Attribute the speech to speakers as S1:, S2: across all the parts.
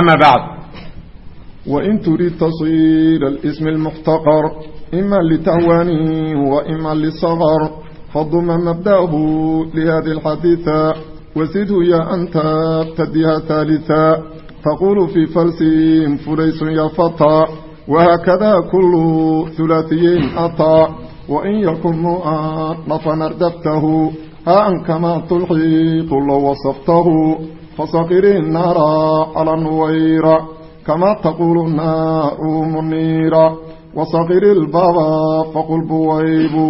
S1: أما بعد وإن تريد تصير الاسم المحتقر إما لتهوانه وإما للصغر فضم مبدأه لهذه الحديثة وزده يا أنت ابتديها ثالثا تقول في فلس فليس يا فتى وهكذا كل ثلاثي أطى وإن يكن مؤنفا أردفته ها أن كما تلحيق لو fasakiri naara cala nuwayra kamaa taquulu naaru muniira wasakiri lbaba faqul buwaybu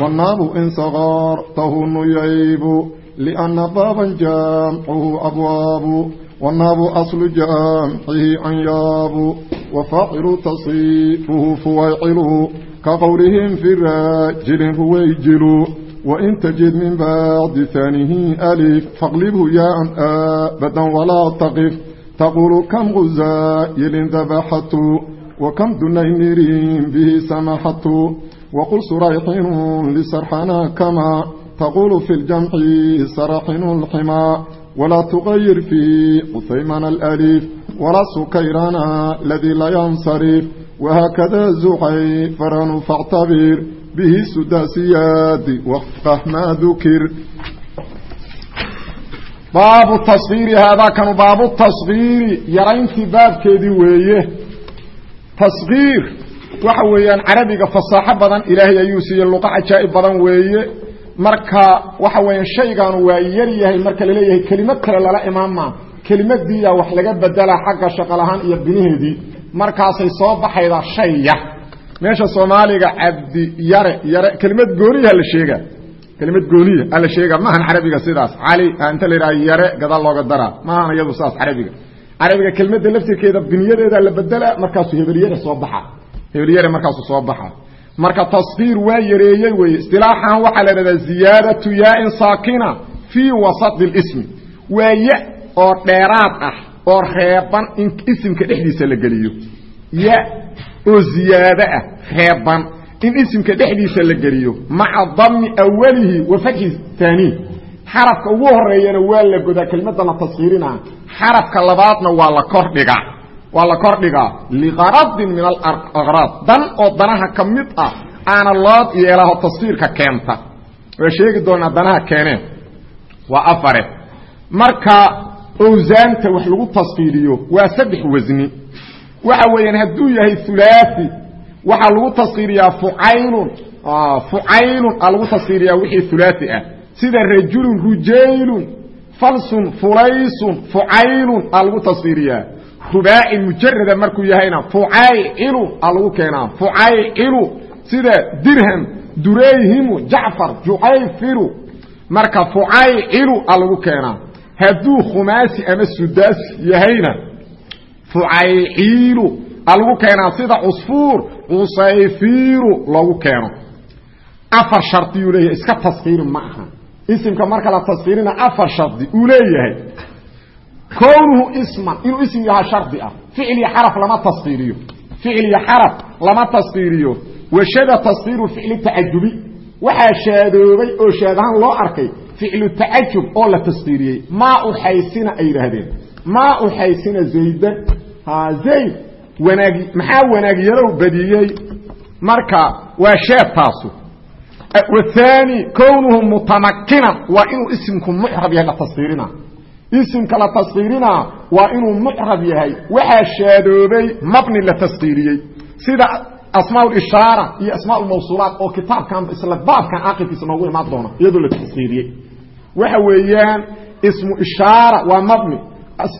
S1: wanaabu in sakaartahu nuyaybu lianna baaban jaamcuhu abwaabu wanaabu aslu jaamcihi anyaabu wafacilu tasiifuhu fuwaycilu ka qowlihim fi raajilin huwayjilu وإن تجد من بعد ثانيه ألف فاقلبه ياء أبدا ولا تقف تقول كم غزائل ذبحت وكم دنينير به سمحت وقل سريحين لسرحنا كما تقول في الجمع سرحن الحما ولا تغير في قثيمان الألف ولا سكيرانا الذي لا ينصرف وهكذا زعيفرا فاعتبر bihi sudasiyaadi wafqah maa dukir baabu taskiiri haadaa kanu baabu taskiiri yarayntii baabkeedii weeye taskiir waxa weeyaan carabiga fasaaxo badan ilaahay ayuu siiye luqa cajaa'ib badan weeye marka waxa weeyaan shaygaanu waa yar yahay marka la leeyahay kelimad kale lala imaan maa kelimadiiyaa wax laga bedelaa xagga shaqalahaan iyo binaheedii markaasay soo baxaydaa shayya meesha soomaaliga cabdi yare yare kelimad gooniya la sheega. Kelimad gooniya ala sheega maahan carabiga sidaas. Cali inta la yidhaha yare gadaal looga daraa. Maahan iyadu sidaas carabiga. Carabiga kelimada laftirkeeda biniyadeeda la bedelaa markaasuu hebelyare soo baxa. Hebelyare markaasuu soo baxa. Marka tasfiir waa yareeyey weye istilaaxan waxaa la idhahdaa ziyaadatu yaain saakina fii wasati lismi waa ya oo dheeraad ah oo reeban in isimka dhexdiisa la geliyo. Ya oo ziyaado ah reeban in isimka dhexdiisa la geliyo maca dami awalihi wa fatxi taaniih xarafka ugu horeeyana waa la godaa kelmadda la xarafka labaadna waa la kordhigaa waa la kordhigaa liqaradin min alaqraad dan oo danaha ka mid ah aana loo yeelaho taskiirka keenta. Waa sheegi doonaa danaha keeneen waa afare. Marka owsaanta wax lagu taskiiriyo waa saddex wasni waxa weeyaan hadduu yahay hulaaثi waxaa lagu taskiiriyaa fucaylun. Fucaylun aa lagu taskiiriyaa wixii hulaaثi ah. Sida rajulun rujaylun falsun fulaysun fucaylun aa lagu taskiiriyaa rubaaci mujarada markuu yahayna fucaycilu aa lagu keenaa. Fucaycilu sida dirham durayhimu jacfar jucayfiru. Marka fucaycilu aa lagu keenaa. Hadduu khumaasi ama sudaasi yahayna fucayciilu a lagu keenaa sida cusfuur cusayfiiru loogu keeno. Afar shardiyuu leeyahay iska taskiiri ma aha. Isimka marka la taskiirina afar shardi uu leeyahay. Kownuhu isman inuu ism yahaa shardi ah. Ficil iyo xaraf lama taskiiriyo ficil iyo xaraf lama taskiiriyo washada taskiiru ficli tacajubi waxaa shaadoobay oo shaadahaan loo arkay ficlu zayd wanaagi maxaa wanaagyalow badiyey? Marka waa sheed taasu wathani kownuhu mutamakinan waa inuu isimku mucrab yahay la taskiirina isimka la taskiirina waa inuu mucrab yahay. Waxaa shaadoobay mabni la taskiiriyey sida asmaa ishaara iyo asmaa mawsuulaat oo kitaabkan isla baabkan aqibkiisa noogu imaan doona iyadoo la taskiiriyey waxa weeyaan ismu ishaara waa mabni.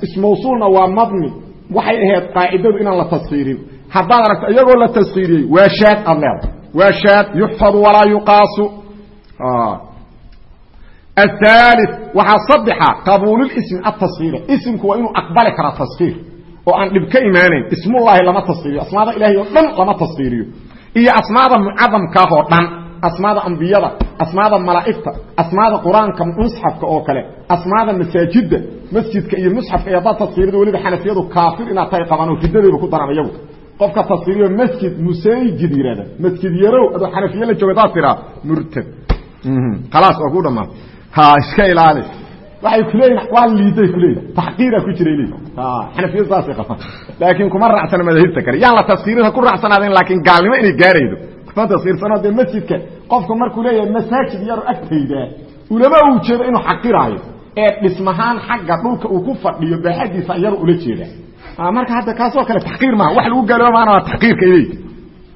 S1: Ismawsuulna waa mabni waxay ahayd qaacidadu inaan la tasfiirin haddaad aragto iyagoo la tasfiiriyey waa shaad aad leedahay waa shaad yuxfadu walaa yuqaasu. Ah. Ahaali waxaa saddexa qabuululismi atasfiira isimku waa inuu aqbali karaa tasfiir oo aan dhib ka imaanayn. Ismullaahi lama tasfiiriyo asmaada ilahay oo dhan lama tasfiiriyo iyo asmaada mucadamkaah oo dhan asmaada ambiyada asmaada malaa'igta asmaada qur'aanka musxafka oo kale asmaada masaajidda masjidka iyo musxafka iyo haddaad tasqiirido weliba xanafiyadu kaafir inaad tahay qabaan oo ridadayba ku daran iyagu. Qofka tasqiiriyo masjid musayjid yihahda masjid yarow adoo xanafiye la jooga hadaad tiraa murtad. Khalaas waa ku dhamaa ha iska ilaali. Waxay kuleeyihin waa liiday kuleeyihin taxqiira ku jiray leeyihiin. Xanafiyadu saasay qabaan. Laakiin kuma raacsana madaahibta kale. Yaan la taskiirina ku raacsanaadeen laakiin gaalnimo inay gaaraydo fantasiirsanoo dee masjidka qofku markuu leeyahay masaajid yaro agtayda ulama uu jeedo inuu xaqiraayo. Ee dhismahaan xagga dhulka uu ku fadhiyo baaxadiisa iyaro ula jeeda. Ah, marka hadda kaasoo kale taqiir maaha. Wax lagu gaaloomaana waa taqiirka ilayka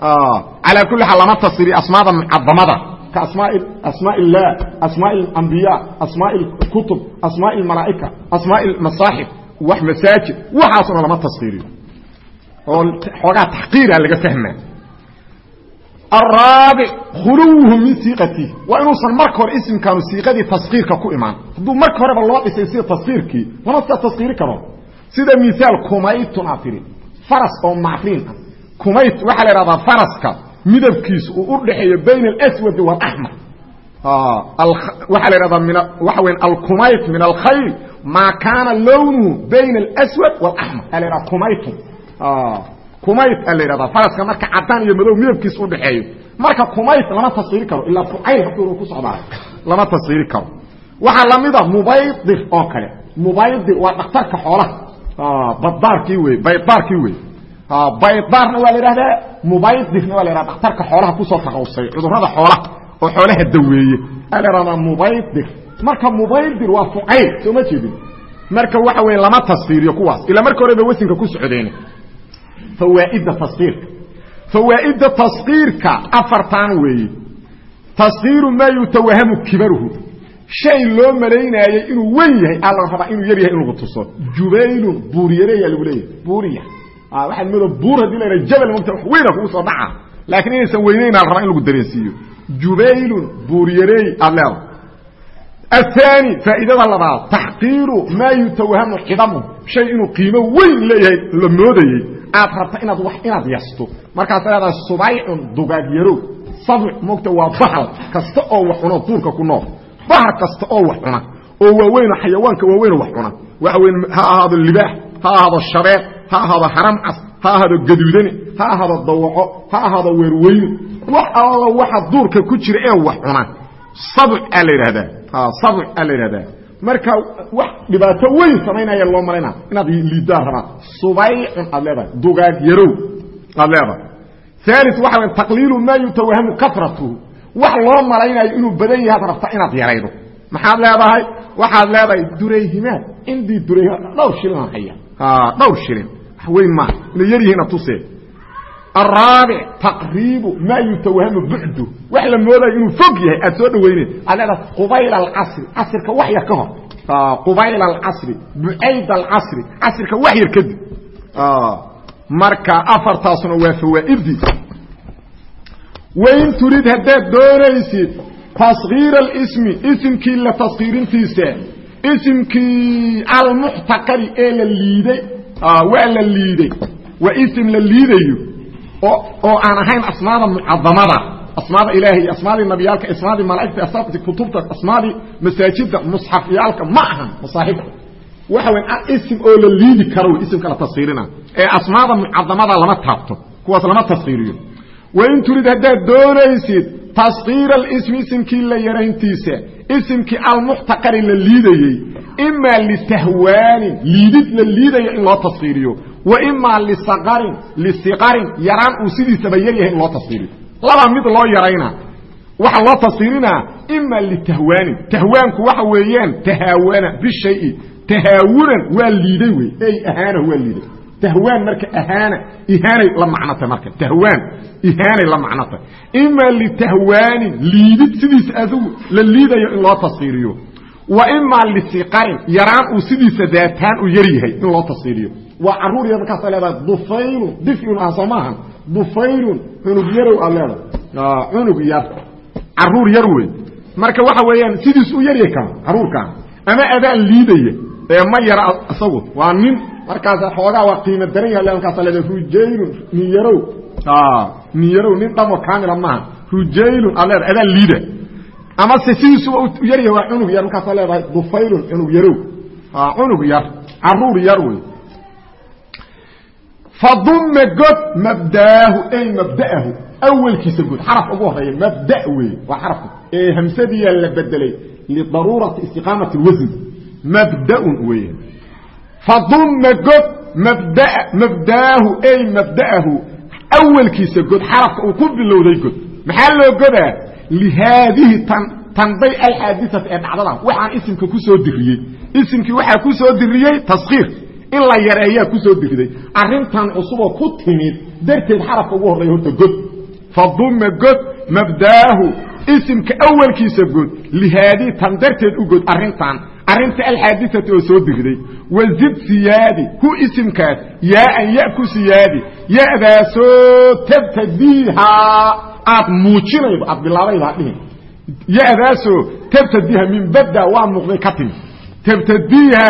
S1: ah, calaa kulli xaal lama tasiri asmaada mucadamada ka asmaa asmaa illaah asmaa alambiyaa asmaa kutub asmaa almalaa'ika asmaa masaaxif wax masaajid waxaasuna lama tasiriyo oo xoogaa taxqiira laga fahmaa araabic khuluwuhu min siiqatihi waa inuusan marka hore isimkaanu siiqadii taskiirka ku imaan hadduu marka horeba loo dhisay sida taskiirkii lama sidaa taskiiri karo sida miaal kumaytun aad tihi oo macriin ah kumayt waxaa la idhahdaa faraska midabkiisu uu u dhexeeyo bayna alaswadi walaxmar waxaa la idhahdaa waxa weya alkumayt min alkhayl maa kaana lownuhu bayna alaswad walaxmar aa la idhaha kumaytun kumayt aa la yidhahdaa faraska marka cadaan iyo madow midabkiisu udhaxeeyo marka kumayt lama tasiri karo ilaa fucayl hadduu ku socdaa lama tasiri karo. Waxaa lamida mubaydir oo kale. Mubaydir waa dhakhtarka xoolaha. Baddaarkii wey baydaarkii wey baydaarna waa la yidhahdaa mubaydirna waa la yhahda dhakhtarka xoolaha ku soo taqawsay cudurrada xoolaha oo xoolaha daweeye aa la yhahdaa mubaydir. Marka mubaydir waa fucayl soo ma jeedin. Marka waxa weeye lama tasfiiriyo kuwaas. Ilaa marka horeba wasinka ku socdeen fawaaidda taskiirka fawaaidda taskiirka afartan weeye taskiiru maa yutawahamu kibaruhu shay loo malaynaayey inuu wen yahay aa la rabaa inuu yar yahay in lagu tuso jubaylun buuriyareyaa lagu leeyahay buuriya waxaad mooda buur hadii la yidhaha jabal mogta wax weyna kugu soo dhaca laakiin inaysan weynayn aa la rabaa in lagu dareensiiyo jubaylun buuriyareey aad leedahay aلثاني فaa'iidada labaad تaxqiiru maa yutawahamu cidamu shay inuu qiimo weyn leeyahay la moodayey aad rabta inaad wax inaad yasto. Markaas leedahay subaycun dugaag yarow. Sabc mogta waa bahal kasta oo wax cuno duurka ku nool. Bahal kasta oo wax cuna oo waaweyn xayawaanka waaweyn wax cuna waxa weyn ha ahaado libaax ha ahaado shabeec ha ahaado haram cas ha ahaado gaduudani ha ahaado dawaco ha ahaado weerweyne wax alla waxa duurka ku jira ee wax cuna sabc aa la yidhahdaa sabc aa la yidhahdaa marka wax dhibaato weyn samaynaya loo malaynaa inaad liidaan rabaa. Subaycun aad leedahay dugaan yarow aad leedahay. Ali waxa w taqliilu maa yutawahamu karatuhu wax loo malaynayo inuu badan yahaad rabta inaad yaraydo. Maxaad leedahay? Waxaad leedahay durayhimaad cindii durayhimaad dhowr shilin haya dhowr shilin. Wax weyn maaha inay yar yihiina tuse araabic taqriibu maa yutawahamu bucdu wax la moodayo inuu fog yahay aad soo dhaweyne aad qubayl acasri casrika wax yar ka hor qubayl acasri bucayd acasri casrika wax yar kadib marka afartaasuna waa fawaaidii wain turid haddaad doonaysid taskiir اsmi isimkii la taskiirintiisa isimkii almuxtakari ee la liiday waa la liiday waa ism la liidayo oo aan ahayn asmaada mucadamada asmaada ilaahay asmaadii nabiyaalka asmaadii malaa'igta asmaadii kutubta asmaadii masaajida musxafyaalka ma ahan masaaxibta waxa weyn ism oo la liidi karo ismka la tasfiirina ee asmaada mucadamada lama taabto kuwaas lama tasfiiriyo wain turid haddaad doonaysid tasqiir alismi isimkii la yarayntiisa isimkii almuctaqari la liidayey imaa litahwaanin liidid la liidayo in loo tafsiiriyo wa imaa lisaqarin lisiqarin yaraan uu sidiisaba yaryahay in loo tafsiiriyo labaa mid loo yaraynaa waxaa loo tafsiirinaa imaa litahwaanin tahwaanku waxa weeyaan tahaawana bishayi tahaawunan waa liiday wey ey ahaana waa liiday tahwan marka ahana ihana la macnata marka. Tahwan ihana la macnata imma litahwan liidid sidiis adu la liidayo in loo tasiriyo wa imma lisiqar yaraan uu sidiis daataan u yariyahay in loo tasiriyo waa carruur yar markaas leedahay dufaylu difyun ah soo maahan. Dufaylun cunug yarow aad leedahay. Cunug yar. Caruur yar wey. Marka waxa weeyaan sidiis u yaryahay markaas xoogaa waa qiimo daran yaha markaasa leeda rujaylun nin yarow. Nin nin dhamo kaamila maaha rujaylun aad adaa liida. Ama se sidiisuba u waa cunug yar. Markaasa leedahay dufaylun cunug yarow. Cunug yar carruur yar wey faduma god mabdaahu ay mabda'ahu. Awelkiisa god xaraf ugu horreeya mabda wey waa xarafka ee hamsadiyaa la bedelay lidaruurati istiqaamati lwasn mabdaun wey faduma god mabda mabdaahu ay mabda'ahu awelkiisa god xarafka uu ku bilowday god maxaa loo godaa lihaadihi tan tanbay alxaadisati ee dhacdada waxaan isimka ku soo diriyey isimkii waxaa ku soo diriyey taskiir in la yareeyaa ku soo diriday arrintan cusuboo ku timid darteed xarafka ugu horreeya horta god faduma god mabdaahu isimka awalkiisa god lihaadii tan darteed u arrinta alxaadisati oo soo diriday wazid siyaadi hu isimkaas. Yaaan ya ku siyaadi. Yadaasoo tabtadiihaa aad muujinaydo aad bilaabaydo hadhihin yadaasoo tabtadiiha min badda waa muuqday ka timi tabtadiiha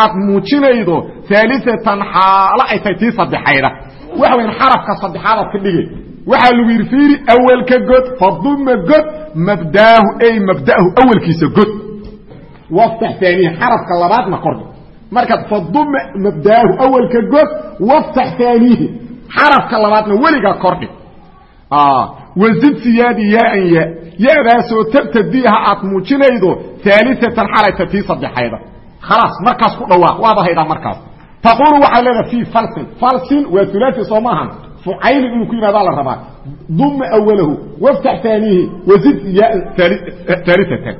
S1: aad muujinaydo aaliatan xaalo ay tahay tii saddexayda. Waxa weyan xarafka saddexaadaad ka dhigay. Waxaa lagu yidhi fiiri awelka god faduma god mabdaahu ay mabda'ahu awelkiisa god waftax aanihi xarafka labaadna kordhi markaad faduma mabdaahu awelka god waftax aanihi xarafka labaadna weligaa kordhi wazid siyaadi yaaan ya yadaasoo tabtadiiha aad muujinaydo aaliatan xalayta tii saddexayda khalaas markaas ku dhawaaq waaba haydaa markaas taquulu waxaad leedaha fii falsin falsin waa ulaai soo maahan fucaylin inuu ku yimaadaa la rabaa duma awalahu waftax aanihi wazid aaliatan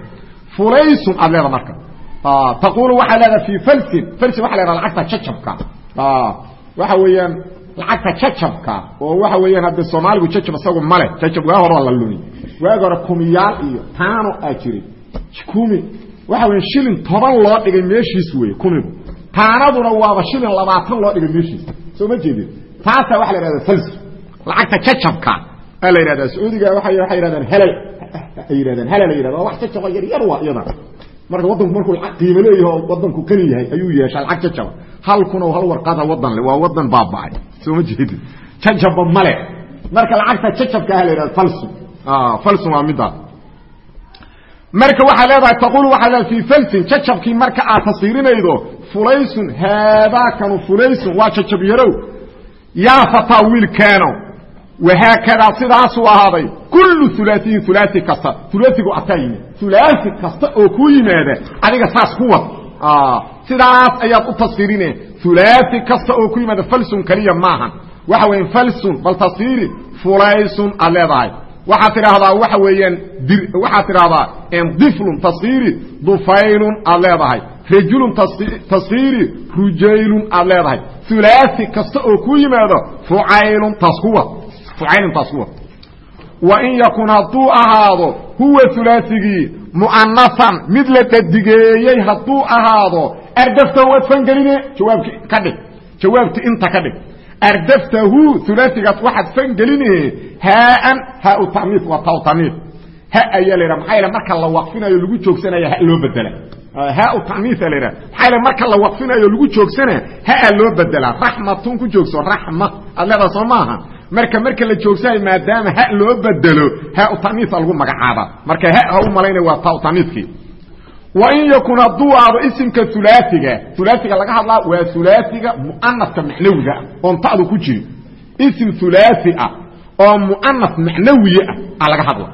S1: fulaysun aad leeda marka. Taquulu waxaad leedaha fii falsin. Falsin waxa leedaha lacagta jacabka waxa weeyaan lacagta jacabka oo waxa weeyaan hadda soomaaligu jacab isagu male jacab waa hore waa la luni waagi hore kumiyaal iyo taano aa jiray kumi. Waxa weya shilin toban loo dhigay meeshiis wey kumigu. Taanaduna waaba shilin labaatan loo dhigay meeshiis. Soo ma jeedin. Taasaa waxa la yhahda falsu lacagta jacabka aa la yidhahdaa. Sacuudiga waa waxay yidhahdaan helal ay yidhahdaan. Helal ay yidhahda wax jacaba yar yar waa iyada. Marka waddanku markuu qiimo leeyaho waddanku kani yahay ayuu yeeshaa lacag jacaba hal kun oo hal warqada wadan le waa wadan baaba'ay. Soo ma jeedin. Jacabba male marka lacagta jacabka ah la yidhahda falsu. Falsun waa middaa marka waxaa leedahay taqulu waxaa leedahay fii falsin jacabkii marka aad tasiirinaydo fulaysun haadaakanu fulaysun. Waa jacab yarow yaa fataa wiilkaano wahaakadaa sidaasuu ahaaday kullu ulaaiyin ulaai kasta ulaaigu ataa yimid ulaai kasta oo ku yimaada adiga saas ku wad sidaas ayaad u tasirine ulaai kasta oo ku yimaada falsun keliya maahan waxa weya falsun bal tasiri fulaysun aad leedahay waxaad tidhaahdaa waxa weeyaan waxaad tidhaahdaa diflun tasiri dufaylun aad leedahay rajulun tasiri rujaylun aad leedahay ulaai kasta oo ku yimaado fucaylun taas kuwa fucaylun taas kuwa wa in yakun hadduu ahaado huwa ulaaigii mu'anasan mid la dhadigeeyey hadduu ahaado ardaftahu waad fangeline jawaabki ka dhig jawaabti inta ka dhig ardaftahu ulaaigaas waxaad fangeline haaan haa tamiis waa taw tamiis ha ayaa la yaele marka la waqfinayo lagu joogsanaya ha loo bedela haa tamiisa la yaele marka la waqfinayo lagu joogsana ha-a loo bedelaa raxmatun ku joogso raxma aad leedaha soo maaha marka marka la joogsanayo maadaama ha loo bedelo haa tamiisa lagu magacaaba. Marka ha ha u malayna waa taw tamiiskii wain yakun hadduu aado isimka ulaaiga ulaaiga laga hadlaa waa ulaaiga mu'anaska macnawiga ah oon ta'du ku jirin isim ulaai ah oo mu'anas macnawiye ah laga hadla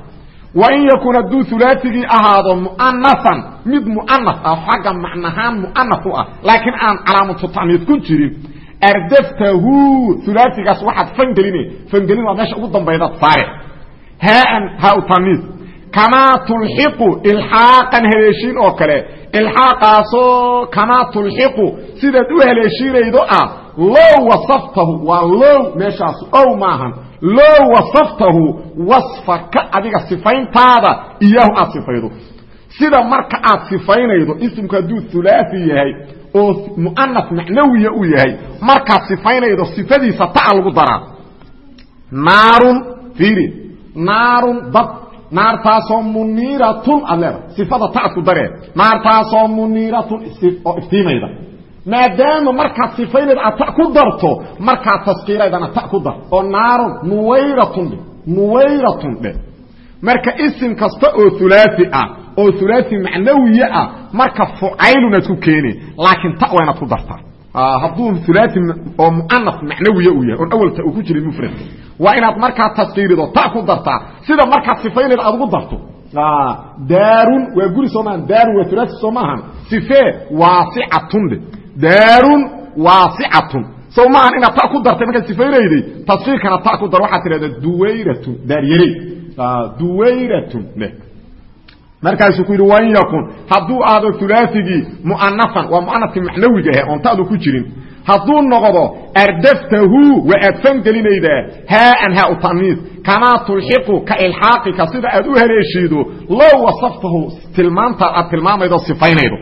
S1: wain yakun hadduu ulaaigii ahaado mu'anasan mid mu'anas ah xagga macnahaan mu'anas u ah laakiin aan calaamatu ta'niid ku jirin ardaftahu. Ulaaigaas waxaad fangeline fangelin waa meesha ugu dambaydaad saare. Haaan haa tamiid kamaa tulxiqu ilxaaqan haleeshiin oo kale. Ilxaaqaasoo kamaa tulxiqu. Sidaad u haleeshiinaydo ah low wasaftahu waa low meeshaas ow maahan. Low wasaftahu wasfaka adiga sifayntaada iyaahu aad sifaydo. Sida marka aad sifaynaydo isimku hadduu ulaai yahay oo mu'anas macnawiya u yahay markaad sifaynaydo sifadiisa ta'a lagu daraa. Naarun fiiri naarun dad naartaasoo muniiratun aad leedahay sifada ta'ad ku daree naartaasoo muniiratun oo iftiimayda. Maadaama markaad sifaynayd aad ta ku darto markaad taskiiraydana ta ku dar. Oo naarun nuwayratun dhe nuwayratun dhe. Marka isim kasta oo ulaai ah oo ulaai macnawiye ah marka fucaylunaad ku keeni laakiin ta waa inaad ku dartaa hadduu ulaai oo muanaf macnawiye uu yahay oon awalta uu ku jirin mufradka waa inaad markaa taskiirido ta ku dartaa sida markaad sifaynayd aad ugu darto daarun waa guri soo maahan daarun waa ulaai soo maahan sife waasicatun dhe daarun waasicatun. Sow maahan inaad ta ku dartay markaad sifaynayday taskiirkana ta ku dar waxaad tidhahdaa duwayratun daaryarey duwayratun leh markaasuu ku yidhi wan yakun hadduu ahdo ulaaigii mu'anafan waa mu'anafkii macnawiga ahe oon ku jirin. Hadduu noqdo ardaftahu waa aad fangelinaydaa haaan haa taniis kamaa tulxiqu ka ilxaaqika sida aad u haleeshiido low wasaftahu tilmaanta aad tilmaamaydo sifaynaydo.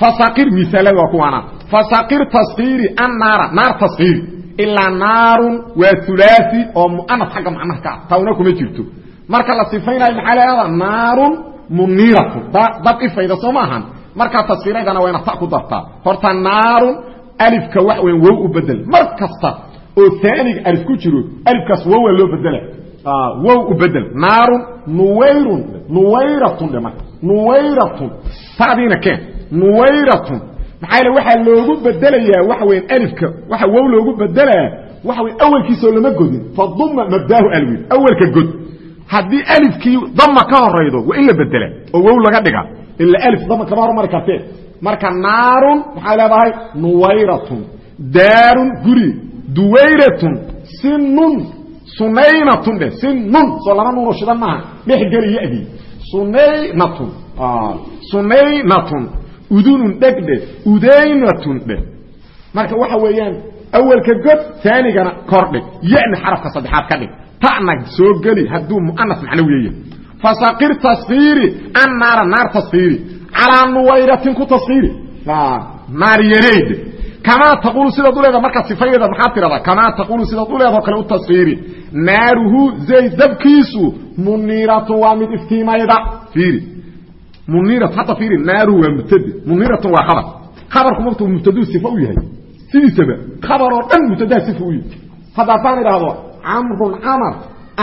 S1: Fasaqir misaalada waa kuwaana. Fasaqir taskiiri annaara naar taskiiri ilaa naarun waa ulaai oo mu'anaf xagga macnaha ka ah. Kuma jirto. Marka la sifaynayo maxaa leeada naarun muniiratun dad ifayda soo maahan markaa taskiiraydana waa ina ta ku dartaa. Horta naarun alifka wax weyn wow u bedel. Mar kasta oo aaniga alif ku jiro alifkaas wowa loo bedela. Wow u bedel. Naarun nuwayrun nuwayratun dhe marka nuwayratun. Tadiina keen. Nuwayratun. Maxaa yele waxaa loogu bedelayaa waxa weyan alifka waxa wow loogu bedelaa waxa wey awelkiisoo lama godin. Faduma mabdaahu alwi awelka god haddii alifkii dama ka horaydo waa in la bedela oo wow laga dhiga ila alif dama kama hormari kartee. Marka naarun maxay leedahay? Nuwayratun. Daarun guri. Duwayratun. Sinun sunaynatun dhe sinun soo laba nuunoo shidan maaha. Dhex geli yadii sunaynatun. Sunaynatun. Udunun dhegdhe udaynatun dhe marka waxa weeyaan awelka god aanigana kordhig yani xarafka saddexaad ka dhig ta'na soo geli hadduu mu'anas macnawiyaye fasaqir taskiiri annaara naar taskiiri calaa nuwayratin ku taskiiri naar yareyd kamaa taquulu sidaad u leeda markaad sifaydeeda maxaad tidhahdaa kamaa taquulu sidaad u leedao kale u taskiiri naaruhu zayd dabkiisu muniiratun waa mid iftiimayda fiiri. Muniirat hadda fiiri naaruhu waa mubtade muniiratun waa khabar. Khabarku martuu mubtaduu sifa u yahay. Sidiisaba khabar oo dhan mubtadaha sifa u yahay. Hadda haddaan idhaahdo camrun camar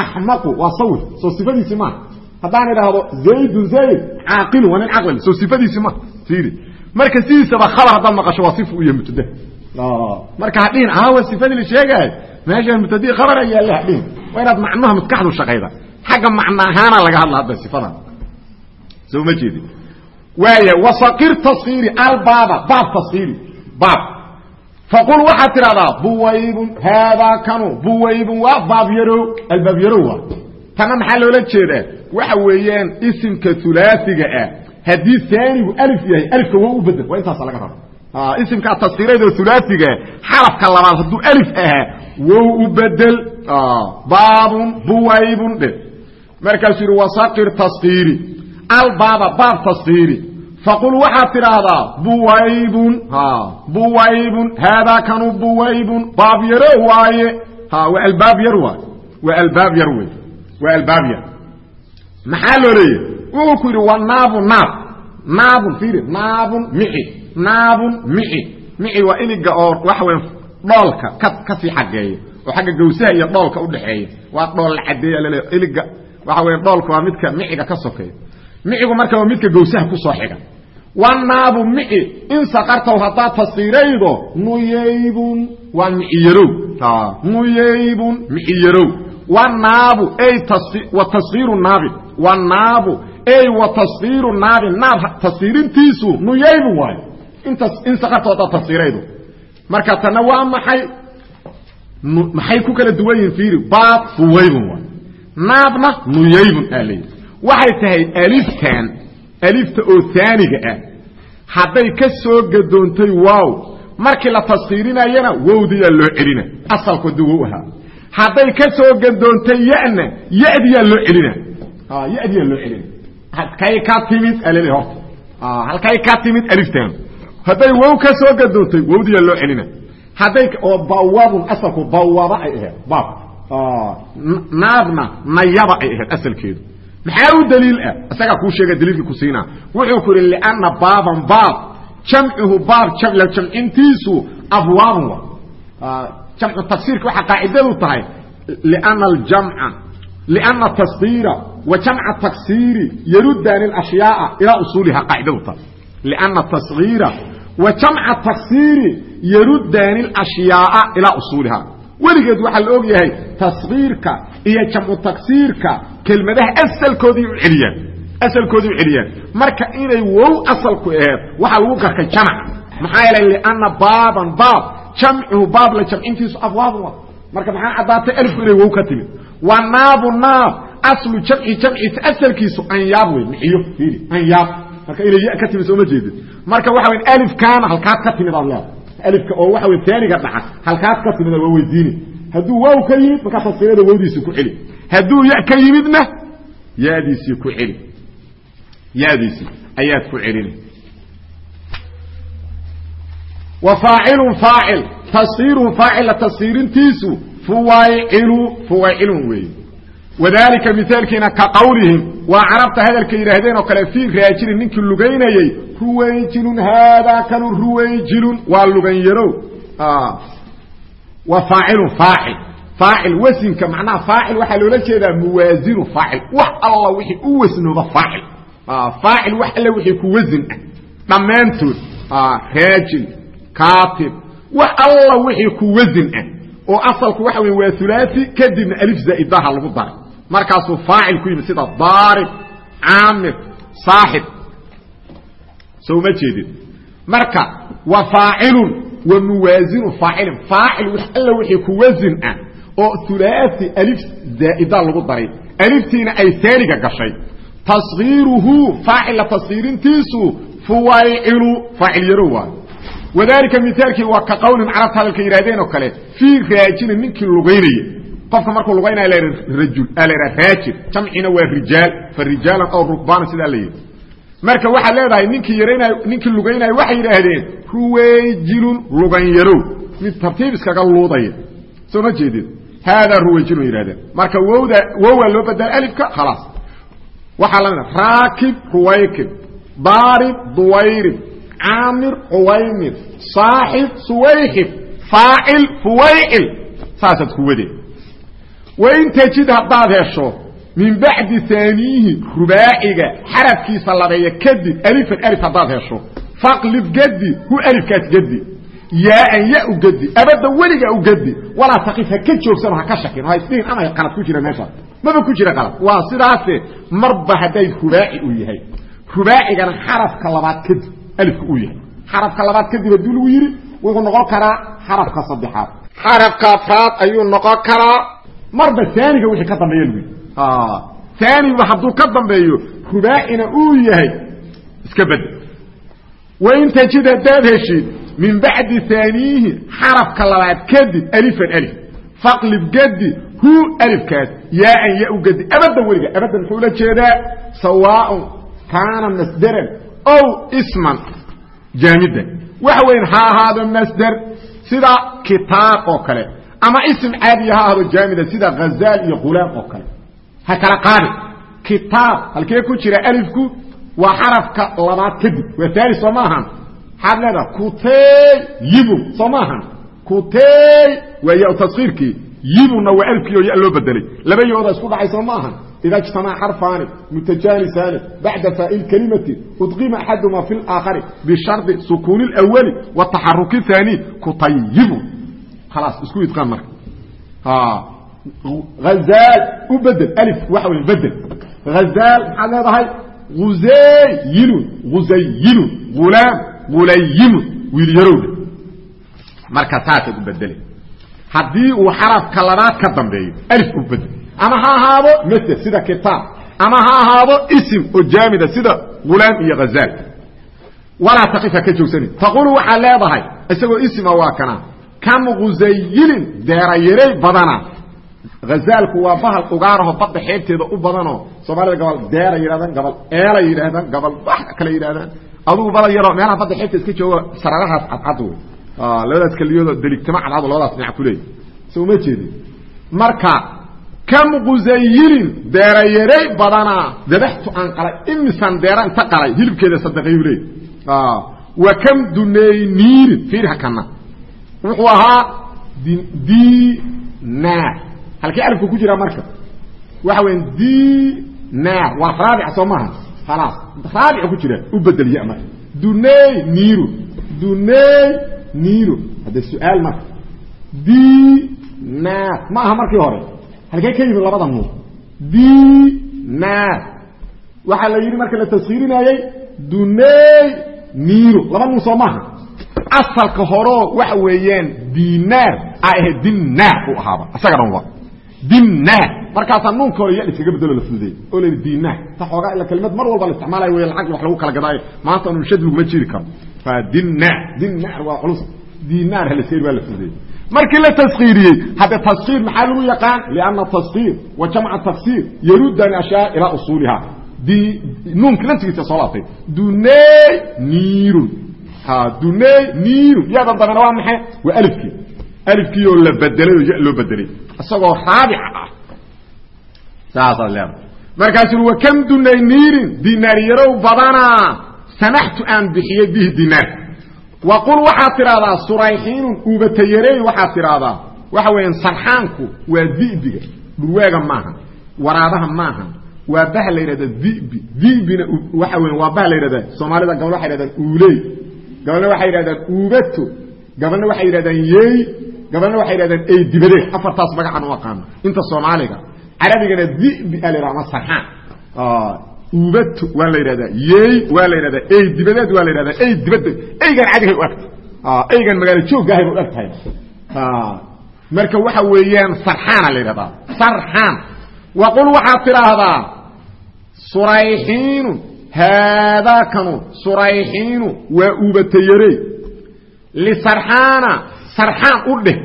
S1: axmaqu waa sawir soo sifadiisi maa haddaan idhaahdo zaydun zayd caaqilun waa nin caqli soo sifadiisi ma fiiri marka sidiisaba khabar haddaad maqasho waa sifa u yahay mubtada marka hadhihin aawa sifadii la sheegaay meesha mubtadii khabara yaalla hadhihin waa inaad macnaha maskaxdu shaqayda. Xagga macno ahaana laga hadla hadda sifadan soo ma jeedi. Waaya wasaqir taskiiri albaaba baab taskiiri baab faqul waxaad tidhahdaa buwaybun haadaa kanu buwaybun waa baab yarow albaab yarow waa tana maxaa loola jeedaa waxa weeyaan isimka ulaaiga ah haddii aanigu alif yahay alifka wow u bedel waa intaasa laga raba isimkaa taskiiraydoo ulaaiga xarafka labaad hadduu alif ahaa wow u bedel baabun buwaybun dhe markaasuu yidhi wasaqir taskiiri albaaba baab taskiiri faqul waxaad tidhaahdaa buwaybun buwaybun haadaa kanu buwaybun baab yaro waaye waa albaab yar waay waa albaab yar wey waa albaab yar maxaa loo leeyahy wuxuu ku yidhi waa naabun naab naabun fiiri naabun mici naabun mici mici waa iliga oo waxa weya dhoolka ka ka sii xageeya oo xagga gawsaha iyo dhoolka udhaxeeya waa dhool la cadeeya lale iliga waxa midka miciga ka micigu marka waa midka gawsaha ku soo xiga. Wanaabu mici in saqartaw haddaad taskiiraydo nuyaybun waa miciyarow nuyaybun miciyarow wanaabu ay wa taskiiru naabi. Wanaabu ay wa taskiiru naabi. Naab taskiirintiisu nuyaybun waayo in saqartaw haddaad taskiiraydo marka tana waa maxay? Maxay ku kala duwan yihiin fiiri? Baab buwaybun waay naabna nuyaybun aa leeyihi waxay tahay aliftan alifta oo aaniga ah. Hadday ka soo gadoontay waaw markii la taskiirinayana wowdiyaa loo celina. Asalkoodi wow ahaa. Hadday ka soo gadoontay yana yadiyaa loo celina. Yadiyaa loo celina. Halkay ka timid all horta halkay ka timid aliftan. Hadday wow ka soo gadoontay wowdiyaa loo celina. Hadday oo bawabun asalku bawaba ay ahayd baab. Naabna nayaba ay ahayd asalkeedu maxaa u daliil ah? Isagaa kuu sheega daliilkii ku siinaa. Wuxuu ku yidhi lianna baaban baab jamcuhu baab jamcintiisu abwaabun wa. Jamcu tafsiirka waxaa qaacidadu tahay liana tasdiira wa jamca taksiiri yarudaani alashyaaa ilaa usuuliha qaacidadu tahay. Liana tasgiira wa jamca taksiiri yarudaani alashyaaa ilaa usuuliha weligeed waxaa la og yahay tasgiirka iyo jamcu taksiirka kelmadaha asalkoodii u celiyaan. Asalkoodii u celiyaan. Marka inay wow asalku aheed waxaa lagu garkay jamc maxaa yeelay liana baaban baab. Jamcuhu baab la jamcintiisu abwaabun wa marka maxaa caddaatay? Alifku inay wow ka timid. Wa naabu naab. Aslu jamci jamciisa asalkiisu anyaab wey mixiyo fiili. Anyaab. Marka inay ya ka timid sooma jeedid marka waxa weyn alifkaana halkaad ka timid aad leedahay alifka oo waxa wey taaniga dhaca halkaad ka timid waa weydiini. Hadduu waaw ka yimid markaa tasirada wowdiisi ku celi hadduu ya ka yimidna yadiisii ku celi yadiisii ayaad ku celina wa faacilun faacil tashiiruhu faacila tashiirintiisu fuwaycilu fuwaycilun weeye wadalika mithaalkiina ka qawlihim waa carabta hadalka yidhaahdeen oo kale fii raajilin ninkii lugaynayey ruwayjilun haadaa kanu ruwayjilun waa luganyarow wa faacilun faacil faacil wasinka macnaha faacil waxaa loola jeedaa muwaasinu faacil. Wax alla wixii u wasnooba faacil. Faacil wax alle wixii ku wasin. Ah dhammaantood raajil kaatib wax alla wixii ku wasin. Ah oo asalku waxa wey waa ulaai kadibna alif zaaidaha lagu daray. Markaasuu faacil ku yimid sida daarib caamir saaxib. Soo ma jeedin. Marka wa faacilun wa muwaasinu faacilin. Faacil wax alla wixii ku wasin. ah oo ulaai alif zaa'ida lagu daray. Aliftiina ay taaniga gashay. Tasgiiruhu faacila tasgiirintiisu fuwaycilu faacil yaro waayo wadalika mithaalkii waa ka qawlin carabta hadalka yidhahdeen oo kale fii raajilin ninkii lugaynaya qofka markuu lugaynaya rajul alera raajil jamcina waa rijaal fa rijaalan aw rukbaana sidaa la yidhi marka waxaad leedahay ninkii yaraynayo ninkii lugaynaya waxay yidhaahdeen ruwayjilun luganyarow mid tartiib iskaga luudaya soo ma jeedid haadaa ruwayjilun yidhahdeen marka wowda wowaa loo badala alifka khalaas waxaa la mida raakib ruwaykib daarib duwayrib caamir cuwaymir saaxib suwayxib faacil fuwaycil saasaad ku wadee wain tajid haddaad hesho min bacdi aaniihi rubaaciga xarafkiisa labeeya kadib alifan alif haddaad hesho faqlib gedi hu alifkaas gedi yaaan ya u gedi abadda weliga u gedi walaa taqif ha ka joogsano ha ka shakin ha isdhihin ama qalad ku jira meeshaas maba ku jira qalad. Waa sidaase marba hadday rubaaci uu yahay. Rubaacigana xarafka labaad kadib alifka uu yahay. Xarafka labaad kadib haddii lagu yidhi wuxuu noqon karaa xarafka saddexaad. Xarafka afraad ayuu noqon karaa. Marba aaniga wixii ka dambeeya lagu yidhi aaniba hadduu ka dambeeyo rubaacina uu yahay iska bedel. Wain tajid haddaad heshid min bacdi aaniihi xarafka labaad kadib alifan alif. Faqlib gedi hu alifkaas. Yaaan ya gedi abadda weliga abadda muxuu la jeedaa sawaaun kaana masderan ow isman jaamidan. Waxa weyn ha ahaado masder sida kitaab oo kale ama ism caadiya ha ahaado jaamida sida ghazaal iyo khulaam oo kale. Ha kala qaadi. Kitaab halkee ku jira alifku waa xarafka labaad kadib. Waa taali soo ma ahan maxaad leedaha kutey yibu soo maaha? Kutey waa ya taskiirkii yibuna waa alfkii oo ya loo bedelay. Laba yooda isku dhacay soo maaha? Ida jtamaca xarfaani mutajanisaani bacda faa'il kelimati udqima axadumaa fi اlaakhari bishardi sukuuni اlawali wa taxaruki haani kutayibu khalaas isku idqaan marka. Hazaal u bedel alif waxa wey bedel. Hazaal maxaad leedahay? Uzaylun uzayilun ulaam ulayimun wiil yarowda marka saasaad u bedele haddii uu xarafka labaad ka dambeeyo alif u bedel ama ha ahaado msder sida kitaab ama ha ahaado isim oo jaamida sida ghulaam iyo hazaal walaa taqif ha ka joogsanin. Taqulu waxaad leedahay isagoo isima waa kana kam khusayilin deerayaray badana. Hazaalku waa bahal ugaaraho badda xeebteeda u badanoo. Soomaalida gabal deera yidhahdaan gabal eela yidhahdaan gabal wax kale yidhahdaan adugu badan yaroo meelaha badda xeebta iska jooga sararahaas cadcad wey labadaas keliyoodo deligtimo cadcado labadaas dhinac ku leeyahy so uma jeedin. Marka kam khusayilin deerayaray badanaa dabaxtu aan qalay imisan deera inta qalay hilibkeeda sadaqayu leey. Wa kam dunayniirin fiirha kana wuxuu ahaa dinaar halkii alifku ku jiraa marka. Waxa weya dinaar waa raabic soo maaha khalaas raabic ku jira u bedel ya marka dunay niirun dunay niirun hadde su'aal marka dinaar ma aha markii hore halkee ka yimid labada nuur dinaar waxaa la yidhi marka la taskiirinayey dunay niiro laba nuun soo maaha asalka horeo waxa weeyaan dinaar a ahayd dinaar u ahaaba isaga dhanba dinaar markaasaa nuunka hore ya iskaga bedelo la fududeey oo la dinaar ta xoogaa ila kelimad mar walba la isticmaalayo wey lacag wax lagu kala gadaayo maanta anu shad laguma jiri karo. Fa dinaar dinaar waa culus dinaar halaseeri waa la fududeey markii la taskiiriyey hadde taskiir maxaa lagu yaqaan? Lianna taskiir wa jamca taksiir yarudan ashyaa ilaa usuuliha. Nuunka laftigiisa soo laabtay. Duney niirun. Duney niirun. Yadan dambena waa maxay? Waa alifkii alifkii oo la bedelay oo ya loo bedelay. Isagoo raabica ah. Saasaad leeda markaasuu wa kam dunay niirin? Dinaar yarow badanaa samaxtu aan bixiyey bihi dinaar. Wa qul waxaad tidhahdaa surayxiinun uubatayarey waxaad tidhaahdaa. Waxa weeyaan sarxaanku waa di'biga dhurwaaga maaha waraabaha maaha waa bah la yidhahda dibi. Dibina waxa weya waa bah la yidhahda soomaalida gabal waxay yidhahdaan uuley. Gabalna waxay yidhahdaan uubato. Gabalna waxay yidhahdaan yey gabalna waxay yidhahdaan ey dibadeed afartaas magacaan u aqaano. Inta soomaaliga carabigana dibi a la yidhahda ama sarxaan. Uubato waa la yidhahdaa. Yey waa la yidhahdaa. Ey dibadeed waa la yidhahdaa. Ey dibaded eygan cadigay u egta eygan magaalo jooggahay ba u eg tahay marka waxa weeyaan sarxaana la yidhahdaa. Sarxaan. Wa qul waxaad tidhaahdaa surayxiinu haadaa kanu surayxiinu waa uubatayarey lisarxaana sarxaan u dheh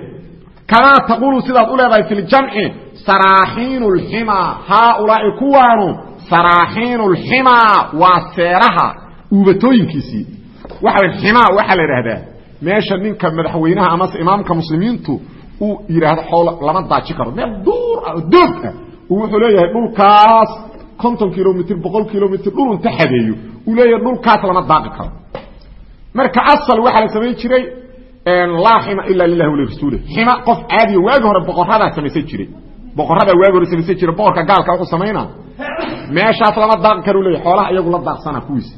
S1: kamaa taqulu sidaad u leedahay fi ljamci saraaxiinu lximaa haaulaa'i kuwaanu saraaxiinu lximaa waa seeraha uubatooyinkiisii waxa ximaa waxaa la idhaahdaa meesha ninka madaxweynaha amase imaamka muslimiintu uu yidhaahdo xoolo lama daaji karo. Meel duur oo doog ah wuxuu leeyahay dhulkaas konton kilomitr boqol kilomitr dhul inta xadeeyo uu leeyahay dhulkaas lama daaqi karo. Marka asal waxaa la laa xima ila lilahi walirasuuli xima qof caadiya waagi hore boqoradaa samaysan jiray. Boqoradaa waagi hore samaysan jiray boqorka gaalka wuxuu samaynaa meeshaas lama daaqi karo u leeyahay xoolaha iyagu la daaqsana kuwiisa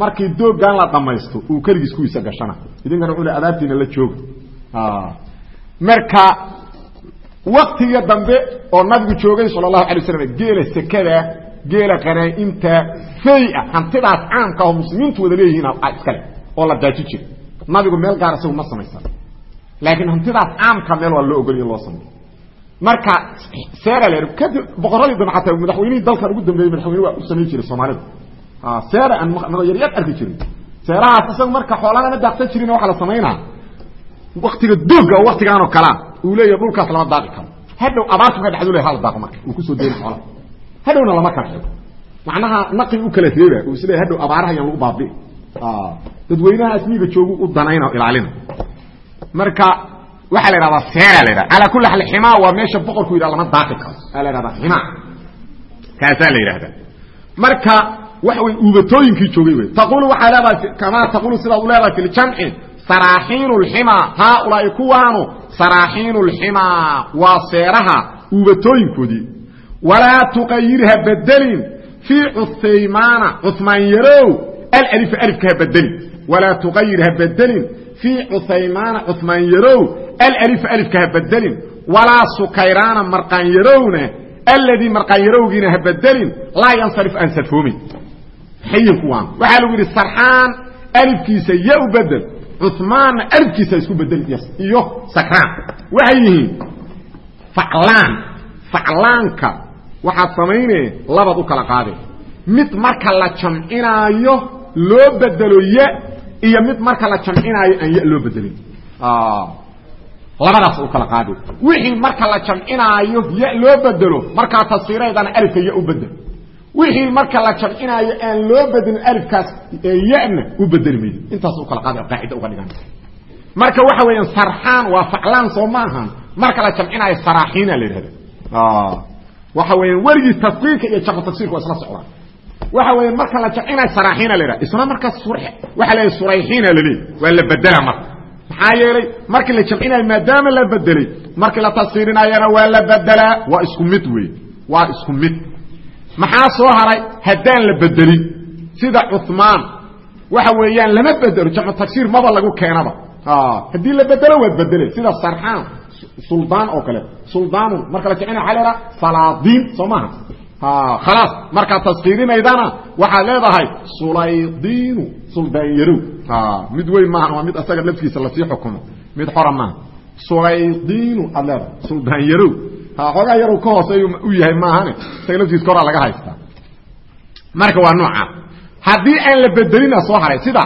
S1: markii dooggan la dhamaysto uu keligiis kuwiisa gashana. Idinkana wuxuu le adaabtiina la jooga marka waktiga dambe oo nabigu joogay sal اlahu alay waslam geela sekada geela qanaa-inta faya hantidaas caamka oo muslimiintu wada leeyihiin iskale oo la daaji jira nabigu meel gaar isagu ma samaysan. Laakiin hantidaas caamka meel waa loo ogolya loo samay marka le kadib boqoradii dambe madaxweynihii dalkan ugu dambeeyey madaxweyne waa u samayn jiray soomaalida. Seera aan yaryar arki jirin. Seerahaas isagu marka xoolana ma daaqsan jirin waxaa la samaynaa waktiga dooga oo waktigaanoo kalaa uu leeyahy dhulkaas lama daaqi karo. Hadhow abaartu ka dhexdu le hal daaqo marka uu ku soo deyna xoolaha hadhowna lama kala macnaha naqi u kala reeba uu isleeyahy hadhow abaaraha yaan lagu baabi'i dadweynaha asmiga joogu u danayna ilaalina marka waxaa la yidhahdaa seera la yidhahda calaa kulli xaal ximaa waa meesha boqorku yidhah lama daaqi karo. Aa la yidhahdaa ximaa. Kaasaa la yidhahdaa marka waxa wey uubatooyinkii joogay wey taqulu waxaa leedahay kamaa taqulu sidaad u leedahay fi saraaxiinu lximaa haaulaai kuwaanu saraaxiinu lximaa waa seeraha uubatooyinkoodii walaa tuqayirha bedelin fii cuthaymaana cumaan yarow alalifa alifka ha bedelin walaa tuqayir ha bedelin fii cuthaymaana cumaan yarow alalifa alifka ha bedelin walaa sukayraana marqaan yarowna alladii marqaan yarowgiina ha bedelin laa yansarif aan sarfoomin xayin kuwaan waxaa lagu yidhi sarxaan alifkiisa ya u bedel cumaanna alifkiisa isku bedeli iyo sakraan waxay yihiin faclaan faclaanka waxaad samaynee labaad u kala qaadeen mid marka la jamcinaayo loo bedelo ya iyo mid marka la jamcinaayo aan ya loo bedelin. Labadaas u kala qaadeen wixii marka la jamcinaayo ya loo bedelo markaa tasfiiraydana alifka ya u bedel. Wixii marka la jamcinaayo aan loo bedelin alifkaas yana u bedeli maydo. Intaas u kala qaada qaacida uga dhigan marka waxa weeyaan sarxaan waa faclaan soo ma ahan. Marka la jamcinaayo saraaxiina la yidhahda waxa weeyaan weligii tasqiirka iyo jaqo tafsiirka waa isla socdaan waxa weeye marka la jamcinayo saraaxiina la yidhaha isna markaas waxa la surayxiina laleey waa la bedela marka. Maxaa yeelay markii la jamcinayo maadaama la bedelay markii la tasfiirinayana waa la bedelaa waa isku mid wey waa isku mid. Maxaa soo haray? Haddaan la bedelin. Sida cumaan waxa weeyaan lama bedelo jamcu tagsiir maba lagu keenaba. Haddii la bedelo waad bedele sida sarxaan suldaan oo kale. Suldaanun marka la jamcina waa leedaha salaadiin soo maaha khalaas markaad taskiirinaydana waxaad leedahay sulaydiinu suldaan yarow mid weyn maahan waa mid asaga lafkiisa la sii xukumo. Mid xora maaha sulaydiinu aad leedahay suldaan yarow xoogaa yarow ka hooseeyu u yahay maahane isaga laftiisa koraa laga haystaa. Marka waa nooca haddii aan la bedelina soo haray sida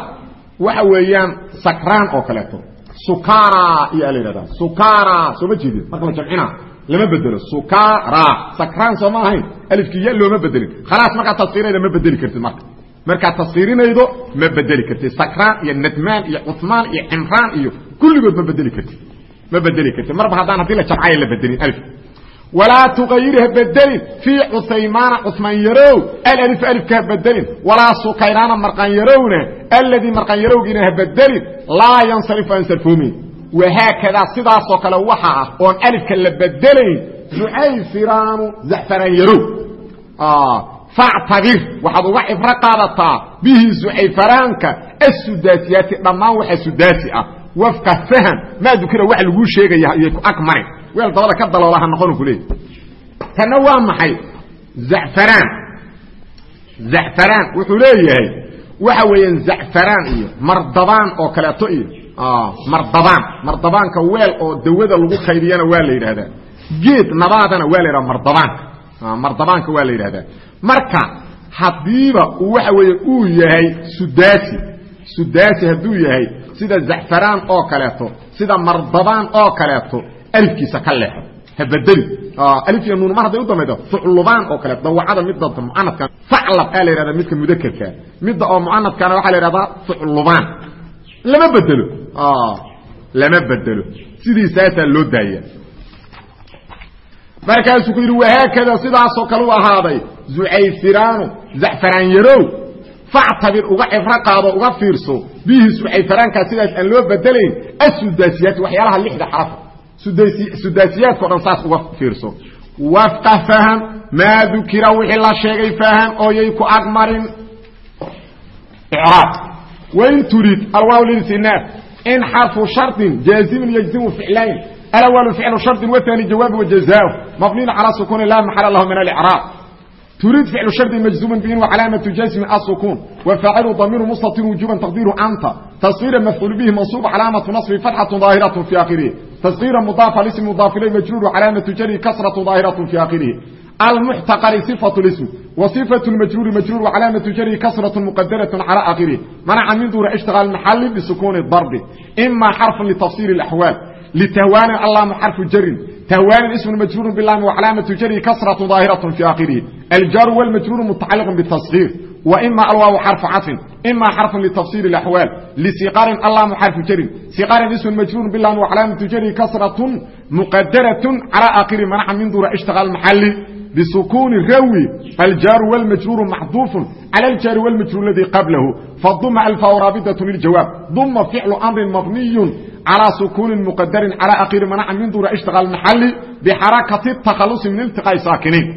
S1: waxa weeyaan sakraan oo kaleeto. Sukara iyo la yidhahdaa. Sukara soo ma jeedin. Marka la jamcina lama bedelo sukara. Sakraan soo ma ahayn. Alifkii ya looma bedelin khalaas markaad taskiirinayda ma bedeli kartid marka. Markaad taskiirinaydo ma bedeli kartid. Sakraan iyo nadmaan iyo cumaan iyo cimraan iyo kulligood ma bedeli kartid. Ma bedeli kartid. Marba haddaan haddii la jamcayo la bedelin alif. Walaa tuayirha bedelin fii cusaymaana cusmaan yarow. Alif alifka ha bedelin walaa sukayraana marqaan yarowna. Alladii marqaan yarowgiina ha bedelin laa yansarifu aan sarfoomin wahaakadaa sidaasoo kale waxa ah oon alifka la bedelayn zucayfiraanu zacfaraan yarow factabir waxaad uga cibro qaadataa bihi zucayfaraanka assudaasiyaati dhammaan waxa sudaasi ah. Wafka fahm maa dukira wax laguu sheegaya iyo ku ag marin weel dabada ka daloola ha noqonu kuleey tanna waa maxay? Zacfaraan zacfaraan wuxuu leeyahay waxa weeyaan zacfaraan iyo mardabaan oo kaleeto iyo mardabaan mardabaanka weel oo dawada lagu kaydiyana waa la yidhaahdaa. Geed nabaadana waa la yidhahda mardabaanka mardabaanka waa la yidhahdaa marka haddiiba waxa weeye uu yahay sudaasi. Sudaasi hadduu yahay sida zacfaraan oo kaleeto sida mardabaan oo kaleeto alifkiisa ka leexo ha bedeli alif iyo nuun mar hadday u dambaydo? Fuclubaan oo kaleeto. Dawacada midda mucanadka faclab aa la yidhahda midka mudakerkaa midda oo mucanadkana waxaa la yidhahdaa fuclubaan lama bedelo lama bedelo sidiisaasaa loo daaya markaasuu ku yidhi wahaakada sidaasoo kale u ahaaday zucayfiraanu zacfaraan yarow factabir uga cibro qaado uga fiirso bihi zucayfaraankaa sidaas aan loo bedelayn assudaasiyaati waxyaalaha lixda xarafa sudaasiyaadkao dhan saas uga fiirso. Wafqa faham maa dukira wixii la sheegay faham ooyay ku agmarin icraab wain turid alwaaw linsinaaf in xarfu shardin jaazimun yajzimu ficlayn alawalu ficlu shardin watani jawaabu wajazaahu mabniin calaa sukuuni laa maxala lahu min alicraab turid ficlu shardin majzuuman biin wa calaamatu jasmi asukuun wa faacilu damiiru mustatir wujuban taqdiiru anta tasqiira mafcuulu bihi mansuub calaamatu nasbi fatxatu daahiratu fi aakhirihi tasqiira mudaafa lismi mudaaf ilay majruuru calaamatu jari kasratu daahiratu fi aakhirihi آخره المحتقر صفة الاسم وصفة المجرور مجرور وعلامة جر كسرة مقدرة على آخره منع من دور اشتغال محل بسكون الضرب إما حرف لتفصيل الأحوال لتهوان اللام حرف جر تهوان اسم مجرور باللام وعلامة جر كسرة ظاهرة في آخره الجار والمجرور متعلق بالتصغير وإما الواو حرف عطف إما حرف لتفصيل الأحوال لسقار اللام حرف جر سقار اسم مجرور باللام وعلامة جر كسرة مقدرة على آخر منع من دور اشتغال محلي بسكون الروي الجار والمجرور محذوف على الجار والمجرور الذي قبله فضم الفاء رابطة للجواب ضم فعل أمر مبني على سكون مقدر على أخير منع من دور اشتغال محلي بحركة التخلص من التقاء ساكنين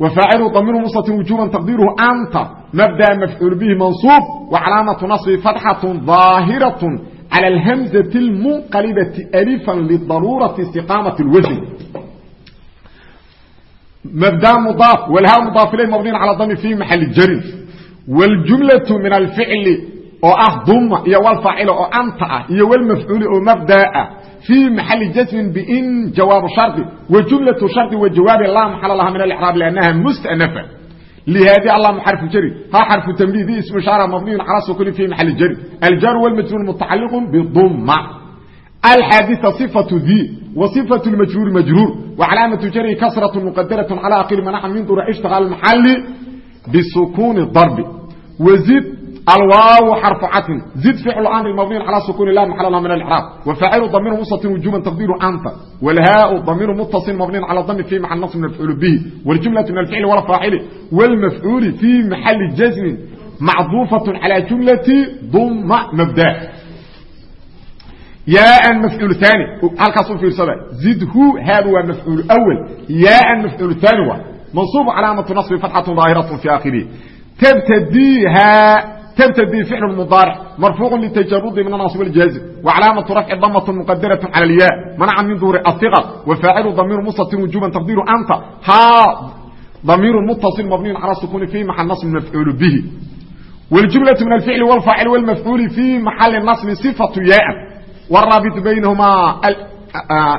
S1: وفاعل ضمير مستتر وجوبا تقديره أنت مبدأ مفعول به منصوب وعلامة نصب فتحة ظاهرة على الهمزة المنقلبة ألفا للضرورة استقامة الوجه مبدأ مضاف والهاء مضاف إليه مبني على ضم في محل الجر والجملة من الفعل oo ah duma iyo wlfaacil oo anta ah iyo wlmafcuuli oo mabdaa fii maxali jasmin bin jawaabu shardi wa jumlatu shardi wa jawaabi laa maxala laha min alcraab liannaha mustanafa لهذه اللهم حرف جري ها حرف تنبيه دي اسم إشارة مبني على سكون في محل الجري الجار والمجرور alxaadisa ifatu di wa ifatu majruuri majruur wa calaamatu jari kasratu muqadaratu calaa akiri manaxa min dura ishtaqa almaxali bisukuuni darbi wazid alwaaw xarfu catin zid ficlu amri mabniyin calaa sukuuni la maxallah min alcraab wa faacilu damiru mustatin wujuban taqdiiru anta walhaau damiru mutasin mabniyin cala dami fi maxa nas min alfcuulu bihi waljumlatu min alficli walafaacili wاlmafcuuli fii maxali jasmin macduufatun calaa jumlati duma mabdaa yaaan mafcuul aani halkaas u fiirsada zidhu haada waa mafcuul awal yaaan mafcuul aani waa mansuub calaamatu naصbi fatxatu daahiraة fi akhirihi tbtdiha تبتدي فعل مضارع مرفوع للتجرد من الناصب الجازم وعلامة رفع ضمة مقدرة على الياء منع من ظهور الثقة وفاعل ضمير مستتر وجوبا تقدير أنت ها ضمير متصل مبني على السكون في محل نصب مفعول به والجملة من الفعل والفاعل والمفعول في محل النصب صفة ياء والرابط بينهما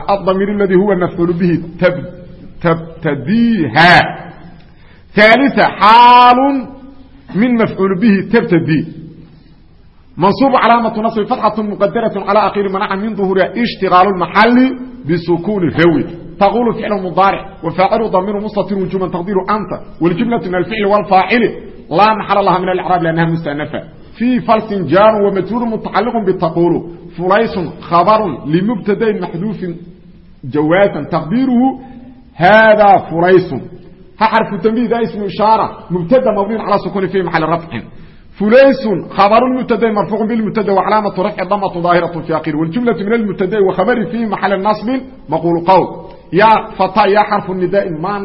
S1: الضمير الذي هو مفعول به تبتديها ثالثة حال min mafcuul bihi tabtadi mansuub calaamatu naصbi fatxaة mqadaraة calى akhiri manaca min ظuhuriha ishtigaal اmaxali bisukuuni rawi taqulu ficl mudaaric wafaacilu damiru mustatir wujuban taqdiru anta wاljumlaة min alficli wاlfaacili laa maxala laha min alcraab lannaha mustanafa fii falsin jaaru wamajruuru mutacaliq bitaqulu fulaysun khabaru limubtadain maxduufin jawaasan taqdiiruhu hada fulaysun xرف تنبيه ده اسم إشارة مبتدا مبني على سكون في محل رفع فليس خبر المبتدا مرفوع بالمبتدا وعلامة رفع ضمة ظاهرة في آخره والجملة من المبتدا وخبر في محل نصب مقول قول يا فتى يا حرف النداء ما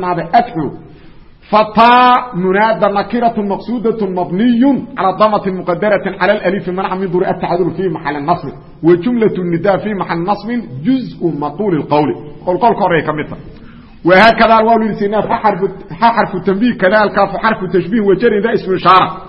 S1: ناب أدعو فتى منادى نكرة مقصودة مبني على ضمة مقدرة على الألف منع من ضرء التعادل في محل النصب وجملة النداء في محل نصب جزء مقول القول قول قول قول كمثل وهكذا الواو للاستئناف حرف حرف التنبيه كذلك حرف التشبيه وجر ذا اسم الاشاره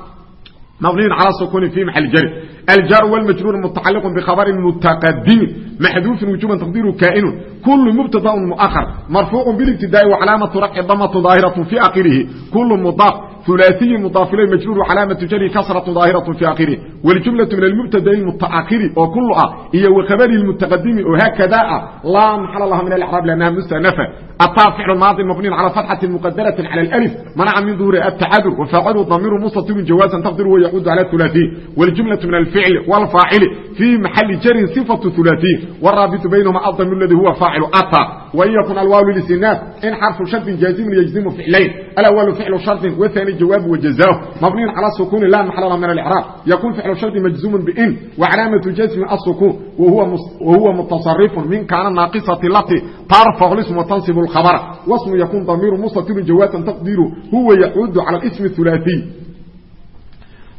S1: مبني على السكون في محل جر الجار والمجرور متعلق بخبر متقدم محذوف وجوبا تقديره كائن كل مبتدا مؤخر مرفوع بالابتداء وعلامه رفع ضمه ظاهره في اخره كل مضاف ثلاثي مضاف اليه مجرور علامه جر كسره ظاهره في اخره والجمله من المبتدا المتاخر وكلها هي وخبر المتقدم وهكذا لا محل لها من الاعراب لانها مستأنفة الطاء فعل الماضي مبني على فتحه مقدره على الالف منع من ظهور التعذر وفاعل ضمير مستتر جوازا تقدر ويعود على الثلاثي والجمله من الفعل والفاعل في محل جر صفه ثلاثي والرابط بينهما الضمير الذي هو فاعل اتى وان يكن الواو للاستئناف ان حرف شرط جازم يجزم فعلين الاول فعل شرط والثاني جواب وجزاء مبني على السكون لا محل له من الاعراب يكون فعل شرط مجزوم بان وعلامه جزم السكون وهو وهو متصرف من كان ناقصه التي ترفع الاسم وتنصب الخبر واسم يكون ضمير مستتر جوازا تقديره هو يعود على الاسم الثلاثي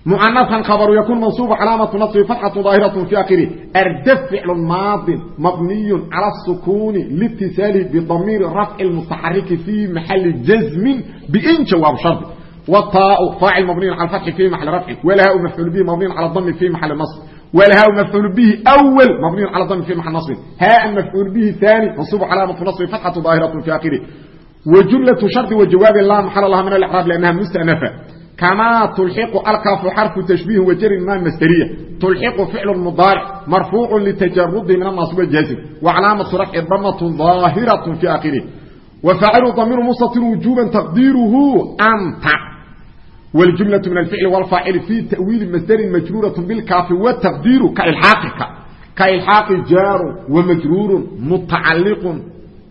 S1: معنثا خبر يكون منصوب علامة نصب فتحة ظاهرة في آخره أردف فعل ماض مبني على السكون لاتصاله بضمير رفع المتحرك في محل جزم بإن جواب شرط والطاء فاعل مبني على الفتح في محل رفع والهاء مفعول به مبني على الضم في محل نصب والهاء مفعول به أول مبني على الضم في محل نصب هاء مفعول به ثاني منصوب علامة نصب فتحة ظاهرة في آخره وجملة شرط وجواب لا محل لها من الإعراب لأنها مستأنفة كما تلحق الكاف حرف تشبيه وجر ما مسترية تلحق فعل مضارع مرفوع لتجرد من النصب الجازم وعلامة رفع الضمة ظاهرة في آخره وفاعل ضمير مستتر وجوبا تقديره أنت والجملة من الفعل والفاعل في تأويل مصدر مجرورة بالكاف والتقدير كإلحاقك كإلحاق جار ومجرور متعلق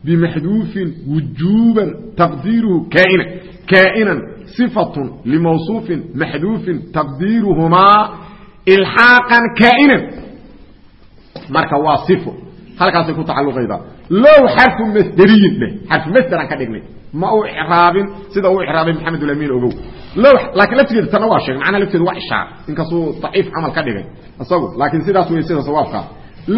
S1: بمحذوف وجوبا تقديره كائنا كائنا صفة لموصوف محذوف تقديرهما إلحاقا كائنا marka waa sifo halkaasay ku tacalluqaydaa low xarfu masderiyin leh xarfu masderan ka dhignay ma uu icraabin sida uu icraabay maxamed ulamiin ogow low laakiin laftigeeda tana waa sheegay macnaha lafteedu waa ishaar inkastuu daciif camal ka dhigay isagu laakiin sidaas wey sida sawaabkaa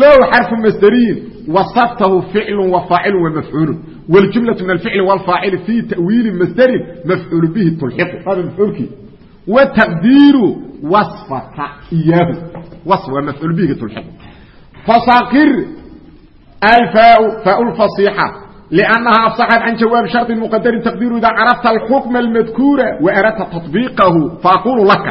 S1: low xarfu masderiyin wasaftahu ficlu وفاacil ومفcuul والجuملة من الفعل والفاacل في تأwiiل masdri مفcuul bihi تلحqu hada mفcuulkii وتqديiru وصفka إyaahu waa mفcuul bihi تلحqu فصقر الفاء فاء الفصيحة لأنها أفصحت عن جواب شرط مقدر تقدير إذا عرفت الحكم المذكور وأردت تطبيقه فأقول لك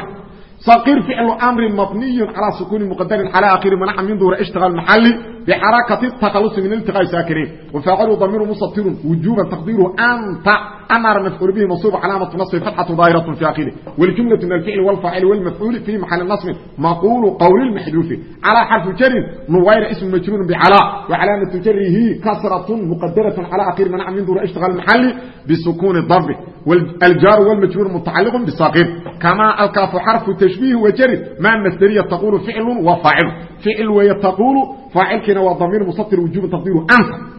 S1: صقير فعل أمر مبني على سكون مقدر على آخر منع من ظهور اشتغال محلي بحركة التخلص من التقاء ساكنين وفاعل ضمير مستتر وجوبا تقديره أنت النار مفعول به منصوب علامة نصب فتحة ظاهرة في آخره والجملة من الفعل والفاعل والمفعول في محل نصب مقول قول المحذوف على حرف جر نوير اسم مجرور بعلاء وعلامة جره كسرة مقدرة على آخر منع من دور اشتغال المحل بسكون الضرب والجار والمجرور متعلق بساقط كما الكاف حرف تشبيه وجر ما مصدرية تقول فعل وفاعل فعل ويتقول فاعل كنا وضمير مسطر وجوب تقديره أنت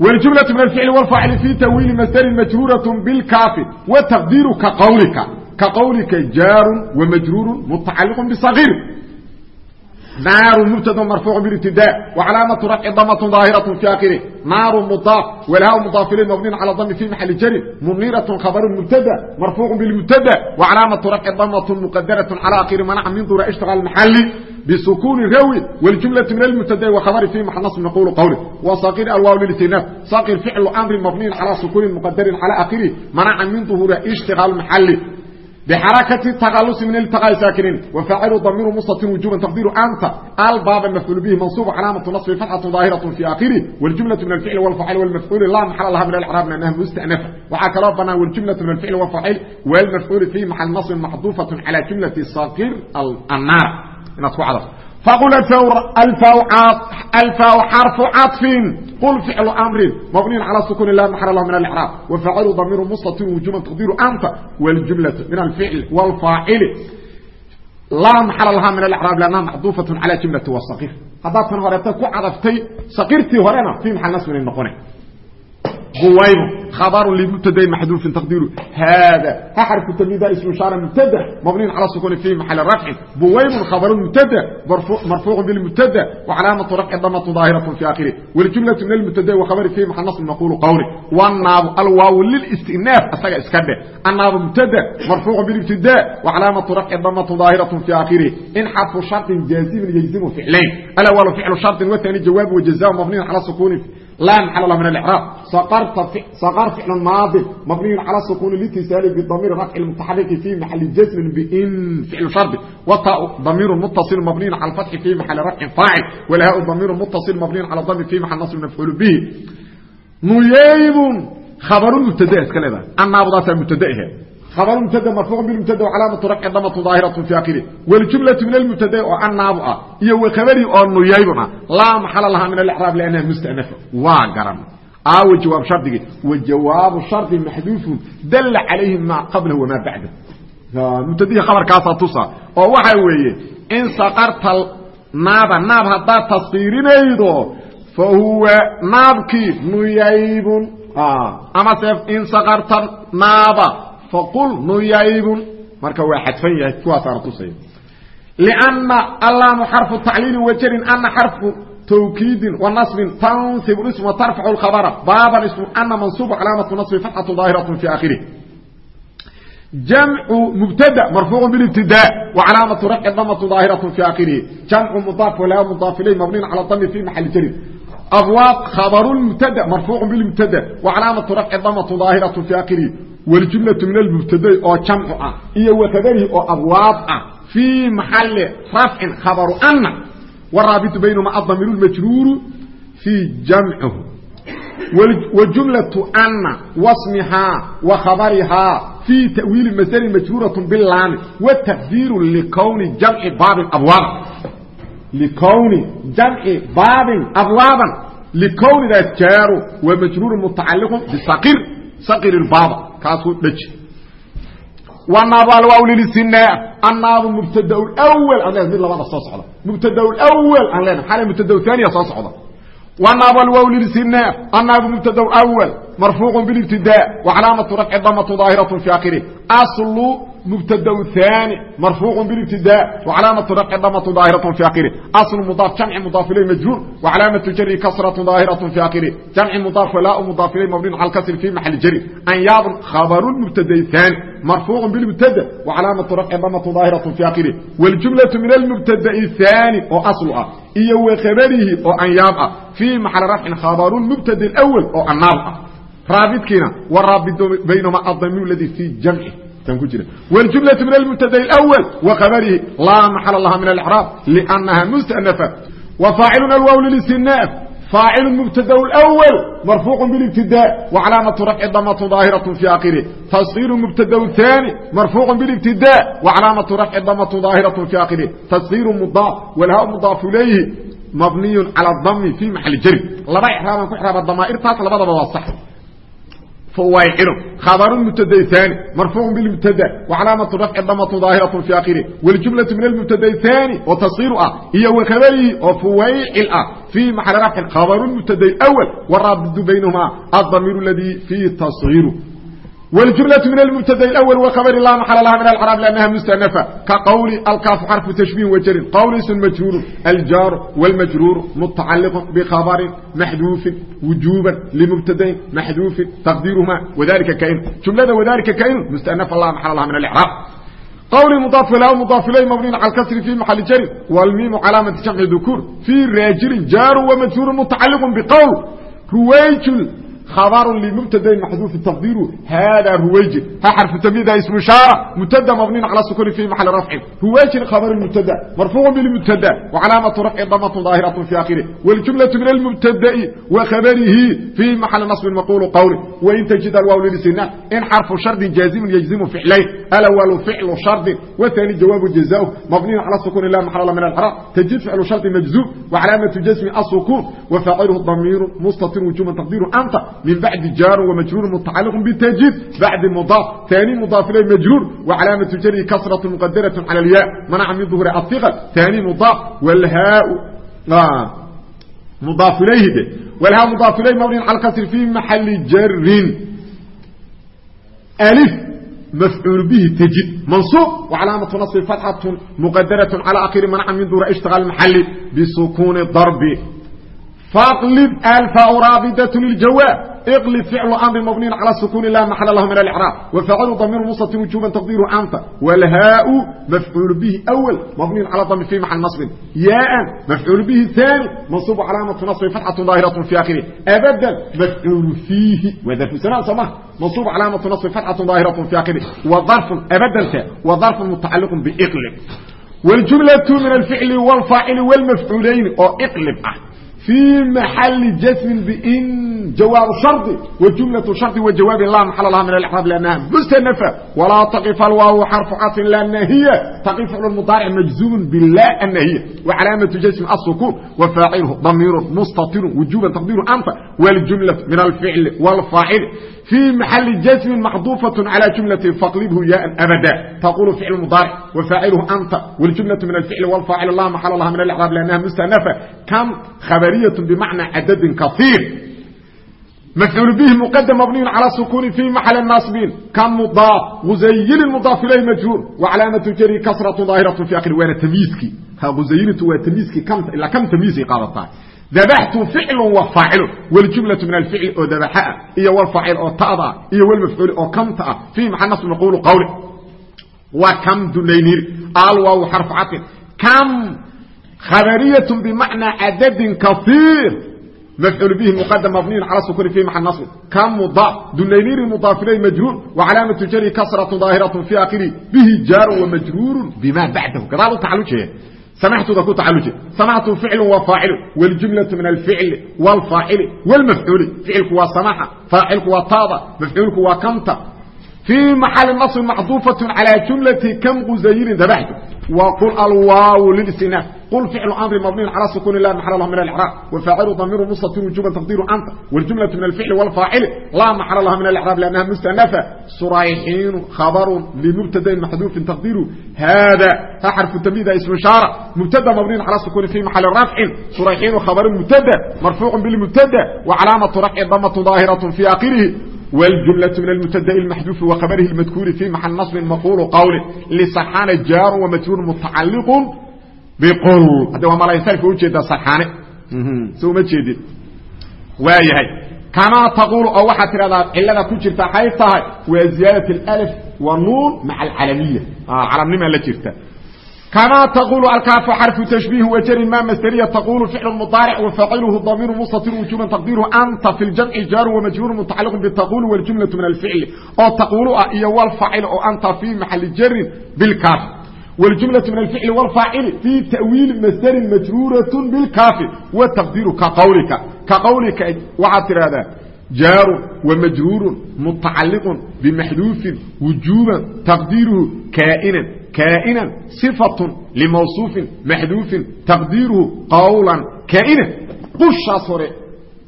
S1: والجملة من الفعل والفاعل في تأويل مصدر مجرورة بالكاف وتقدير كقولك كقولك جار ومجرور متعلق بصغير نار مبتدا مرفوع بالابتداء وعلامة رفع ضمة ظاهرة في آخره نار مضاف والهاء مضاف إليه مبني على ضم في محل جر منيرة خبر مبتدا مرفوع بالمبتدا وعلامة رفع ضمة مقدرة على آخر منع من دور اشتغال المحل بسكون الروي والجملة من المبتدا وخبر في محل نصب نقول قوله وصغير الواو للاستئناف صغير فعل أمر مبني على سكون مقدر على آخره منع من ظهور اشتغال المحل بحركة التغلس من التقاء ساكنين وفاعل ضمير مستتر وجوبا تقدير أنت الباب المفعول به منصوب علامة نصب فتحة ظاهرة في آخره والجملة من الفعل والفاعل والمفعول لا محل لها من الإعراب لأنها مستأنفة وحكى ربنا والجملة من الفعل والفاعل والمفعول في محل نصب محذوفة على جملة صغير النار نتكو عرف فقل الفاء الفاء الفاء حرف عطف قل فعل امر مبني على سكون الله محل الله من الاعراب وفاعل ضمير مستتر وجوبا تقدير انت والجمله من الفعل والفاعل لا محل لها من الاعراب لانها محذوفه على جمله والصغير هذا كان هرتا كو عرفتي صغيرتي هرنا في محل نصب uwayb abr lmbtadain maxduufin taqdiiru haada ha xarfu tamida ismu ishaara mubtada mabniyun cala sukuni fi maxali rafci buwaybun khabaru mubtada marfuucu bilmubtada wacalaamatu rafci damatu daahiratun fi akhirih waljumlatu min almubtada wa khabari fi maxa nasb maqulu qawli wanaabu alwaawu lilistinaaf asaga iska dhe annaabu mubtada marfuucu bilibtida wacalaamatu rafci damatu daahiratun fi akhirih in xarfu sharطin jaazimin yejzimu ficlayn alawal ficlu sharطin waani jawaabu wajazaa mabniyun cala sukuni مبني على سكون لا محل له من الاعراب صقرت صقر فعل ماضي مبني على سكون الاتصال بالضمير رفع المتحرك في محل جزم بان فعل شرط وطاء ضمير متصل مبني على الفتح في محل رفع فاعل والهاء ضمير متصل مبني على الضم في محل نصب مفعول به نييب خبر مبتدا كلمه khabar mubtada marfuuq bilmubtada calaamatu rafci damatu daahiratu fi akhirih waljumlatu min almubtada oo annaabu ah iyo wakhabarii oo nuyaybuna laa maxala lahaa min alraab liannaha mustanafa. Waa garan. Aawo jawaab shardigii wa jawaabu shardi maxduufun dalla calayhi maa qablahu wamaa bacdah mubtadihii khabarkaasaa tusa oo waxaa weeye in saqarta naaba naab haddaad tasfiirinaydo fa huwa naabkii nuyaybun. Amase in saqarta naaba faqul nuyaybun marka waa xadfan yahay kuwaasaana tusaya lna allamu xarfu tacliili wajarin ana xarfu twkiidin wa nasbin tansibu ism tarfacu lkhabara baaban ism ana mansuubu calaamatu nasbi fatxatu daahiratu fi akhirih jamcu mubtada marfuucu bilibtidaa wa calaamatu rafci damatu daahiratu fi akhirihi jamcu mudaaf walaa mudaaf ilay mabniin cala dami fi maxali jarin abwaab khabru mubtada marfuucu bimubtada wacalaamatu rafci damatu daahiratu fi akhirihi waljumlatu min almubtada'i oo jamcu ah iyo wakadarihi oo abwaab ah fii maxali rafcin khabaru ana waraabitu baynahuma adamiru majruuru fii jamcihu wajumlaةu ana wasmihaa wa khabarihaa fii tawiili masdrin majruuraة bilaami wa taqdiiru likowni jamci baabin abwaab لكون جمع باب أبوابا لكون ذات جار ومجرور متعلق بصقر صقر الباب كاسو دجي والناب الواو للسناء الناب مبتدا الاول انا لازم لبدا سو سوده مبتدا الاول انا لنا حاله مبتدا الثاني سو سوده والناب الواو للسناء الناب مبتدا الاول مرفوع بالابتداء وعلامه رفع ضمه ظاهره في l mubtad an marfuuc bibtida wacalaamatu raqi damatu daahiratu fi akhiri l mudaa jamci mudaaf ilay majruur wacalaamatu jari kasratu daahiratu fi akhiri jamci mudaaf walaa mudaaf ilay mabniun cal kasri fi maxali jari anyaabun khabaru mubtada ani marfuucu bilmubtada wacalaamatu raqi damatu daahiratu fi akhiri wاljumlatu min almubtada aani oo aslu ah iyo wakhabarihi oo anyaab ah fii maxali rafcin khabaru mubtadi awal oo anaab ah محل رفع خبر المبتدا الاول والناب رابط كنا والرابط بينهما الضمير الذي في جمعه والجملة من المبتدا الأول وخبره لا محل لها من الإعراب لأنها مستأنفة وفاعلنا الواو للاستئناف فاعل مبتدا الأول مرفوع بالابتداء وعلامة رفع ضمة ظاهرة في آخره تصغير مبتدا الثاني مرفوع بالابتداء وعلامة رفع ضمة ظاهرة في آخره تصغير مضاف والهاء مضاف إليه مبني على الضم في محل جر لبا إحرام كحرام الضمائر تاس لبا ضبا صح فواعل خبر المبتدا الثاني مرفوع بالمبتدا وعلامه رفع الضمه ظاهره في اخره والجمله من المبتدا الثاني وتصيرها هي وخبره وفويل في محل رفع خبر المبتدا الاول والرابط بينهما الضمير الذي فيه تصغيره والجملة من المبتدا الأول وخبر لا محل لها من العرب لأنها مستأنفة كقول الكاف حرف تشبيه وجر قول اسم مجرور الجار والمجرور متعلق بخبر محذوف وجوبا لمبتدا محذوف تقديرهما وذلك كائن جملة وذلك كائن مستأنفة لا محل لها من الإعراب قول مضاف له مضاف إليه مبني على الكسر في محل جر والميم علامة جمع ذكور في راجل جار ومجرور متعلق بقول رويج خبر لمبتدا محذوف التقدير هذا رويج ها حرف تمييز اسم اشاره مبتدا مبني على السكون في محل رفع رويج خبر المبتدا مرفوع بالمبتدا وعلامه رفع ضمه ظاهره في اخره والجمله من المبتدا وخبره في محل نصب مقول قول وان تجد الواو للسنه ان حرف شرط جازم يجزم فعلين الاول فعل شرط والثاني جواب جزاء مبني على السكون لا محل من الاعراب تجد فعل شرط مجزوم وعلامه جزم السكون وفاعله الضمير مستتر وجوبا تقديره انت من بعد جار ومجرور متعلق بالتجديد بعد مضاف ثاني مضاف اليه مجرور وعلامه جره كسره مقدره على الياء منع من ظهور الثقل ثاني مضاف والهاء آه مضاف اليه ده والهاء مضاف اليه مبني على الكسر في محل جر الف مفعول به تجد منصوب وعلامة نصب فتحة مقدرة على آخر منع من ظهور اشتغال المحل بسكون الضرب فاقلب الفاء رابدة للجواب اقلب فعل امر مبني على السكون لا محل له من الاعراب وفعل ضمير مستتر وجوبا تقديره انت والهاء مفعول به اول مبني على ضمير في محل نصب ياء مفعول به ثاني منصوب علامه نصب فتحه ظاهره في اخره ابدا مفعول فيه وذا في سنه سماه منصوب علامه نصب فتحه ظاهره في اخره وظرف ابدا وظرف متعلق باقلب والجمله من الفعل والفاعل والمفعولين او اقلب أه. في محل جسم بإن جواب شرط وجملة شرط وجواب لا محل لها من الإحراب لأنها مستنفة ولا تقف الواو حرف عطف لأن هي تقف على المضارع مجزوم بالله أن هي وعلامة جسم السكون وفاعله ضمير مستطر وجوبا تقدير أنت والجملة من الفعل والفاعل في محل جزم محذوفة على جملة فاقلبه ياء أبدا تقول فعل مضارع وفاعله أنت والجملة من الفعل والفاعل لا محل لها من الإعراب لأنها مستأنفة كم خبرية بمعنى عدد كثير مفعول به مقدم مبني على السكون في محل النصب كم مضاف مزين المضاف اليه مجرور وعلامه جره كسره ظاهره في اخر وانا تمييزك ها مزينته وتمييزك كم الا كم تمييز قالت ذبحت فعل وفاعل والجملة من الفعل أو ذبحاء إيا والفاعل أو تأضى إيا والمفعول أو كم تأ في محل نصب نقول قول وكم دنينير الواو حرف عطف كم خبرية بمعنى عدد كثير مفعول به مقدم مبني على السكون في محل نصب كم مضاف دنينير مضاف اليه مجرور وعلامه جره كسره ظاهره في اخره به جار ومجرور بما بعده كذا تعالوا سمعت ذكو تعالج سمعت فعل وفاعل والجملة من الفعل والفاعل والمفعول فعلك وسماحة فاعلك وطابة مفعولك وكمت في محل النصب محذوفة على جملة كم غزير ذبحت وقل الواو للاستئناف قل فعل امر مبني على السكون لا محل له من الاعراب وفاعل ضمير مستتر وجوبا تقديره انت والجمله من الفعل والفاعل لا محل لها من الاعراب لانها مستأنفة صريحين خبر لمبتدا محذوف تقديره هذا حرف تمييز اسم اشاره مبتدا مبني على السكون في محل رفع صريحين خبر مبتدا مرفوع بالمبتدا وعلامه رفع ضمه ظاهره في اخره والجملة من المبتدا المحذوف وخبره المذكور في محل نصب مقول قول لصحان جار ومجرور متعلق بقول هذا ما لا ينسلف وجهه صحانه سو ما جيدين وايهي كما تقول او واحد ترى الا ku jirta hay tahay waa ziyadatu alif wa nun ma'a alalamiyya alamnima la jirta كما تقول الكاف حرف تشبيه وجر ما مسترية تقول فعل مضارع وفاعله ضمير مستتر وجوبا تقديره أنت في الجمع جار ومجرور متعلق بالتقول والجملة من الفعل أو تقول إيا والفاعل أو أنت في محل جر بالكاف واجملة من الفعل والفاعل في تأويل مsdr مجrورة بالكاف وتقدير كqwلka kaqwلka waxaa tiahdaa jاar ومجrور متacalق بمحdوف وuجوبا تقديرهu كائنا كائنا صفة لموصوف محdوف تقديرهu qwلا كائنا quشhaas hore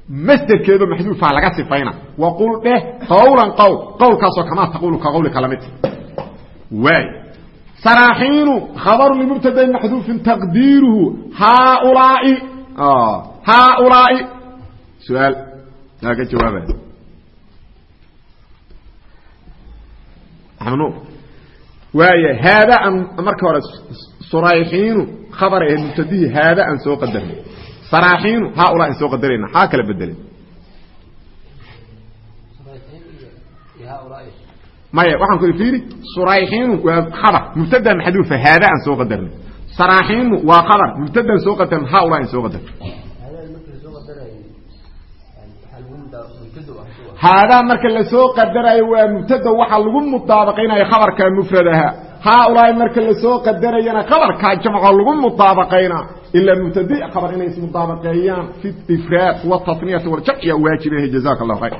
S1: msderkeedo محdوفa laga sifayna وqل dheh qwلا qwl qwlkaasoo kama tqul kaqwlka lamid waay saraaxiinu khabaru limubtadain maxduufin taqdiiruhu haaulaai haaulaai su-aal aa ka jawaabaya waaya haada aan marka hore surayxiinu khabar ahe mubtadihii haada aan soo qadarnay saraaxiinu haaulaa aan soo qadarayna xaa kala bedelay maya waxaan ku iiri surayxiinu waa khabar mubtada maxduufa haada aan soo qadarnay saraaxiinu waa khabar mubtadaan soo qadarn haaula aan soo qadarn haadaa marka la soo qadarayo waa mubtada waxaa lagu mudaabaqaynaya khabarka mufradaha haaulaai marka la soo qadarayana khabarkaa jamco lagu mudaabaqayna ilaa mubtadi khabar inay ismudaabaqeeyaan fi ifraad wataniyati waljamciya waajibaha jazaka allahu khayr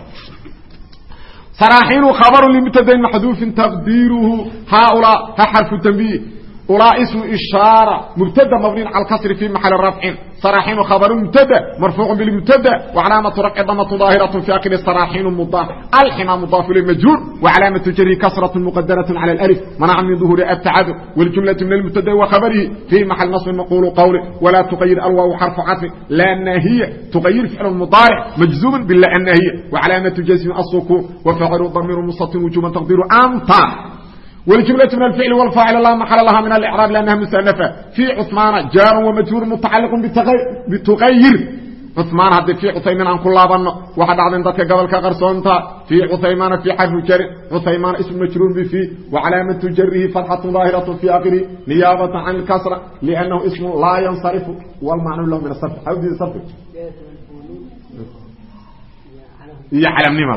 S1: saraaxiinu khabaru limubtadain maxduufin taqdiiruhu haaulaa ha xarfu tanbiih ulaa ismu ishaara mubtada mabniin cala kasri fi maxali rafcin saraaxiinu khabaru mubtada marfuucu bilmubtada wacalaamatu rafci damatu daahiratu fi akiri saraaxiinu mudaaf alxima mudaafu ilay majruur wacalaamatu jarhi kasratu muqadaratu cala alif. Manaca min duhuri abtacadu waljumlatu min almubtada wa khabarihi fi maxal nasbin maqulu qawli walaa tuqayir alwaaw xarfu cadfin laa naahiya tuqayir ficlu mudaaric majzuuman bila annaahiya wacalaamatu jasmi asukuun wafacilu damiiru mustatin wujuban taqdiru anta والجملة من الفعل والفاعل لا محل لها من الإعراب لأنها مستأنفة في عثمان جار ومجهور متعلق بتغير عثمان هدي في عثيمان عن كل لابن واحد عدن ذاتك قبل كغرسونتا في عثيمان في حرف جر عثيمان اسم مجرور بفي وعلامة جره فتحة ظاهرة في آخره نيابة عن الكسرة لأنه اسم لا ينصرف والمعنى له من الصرف أو دي الصرف يعلم نما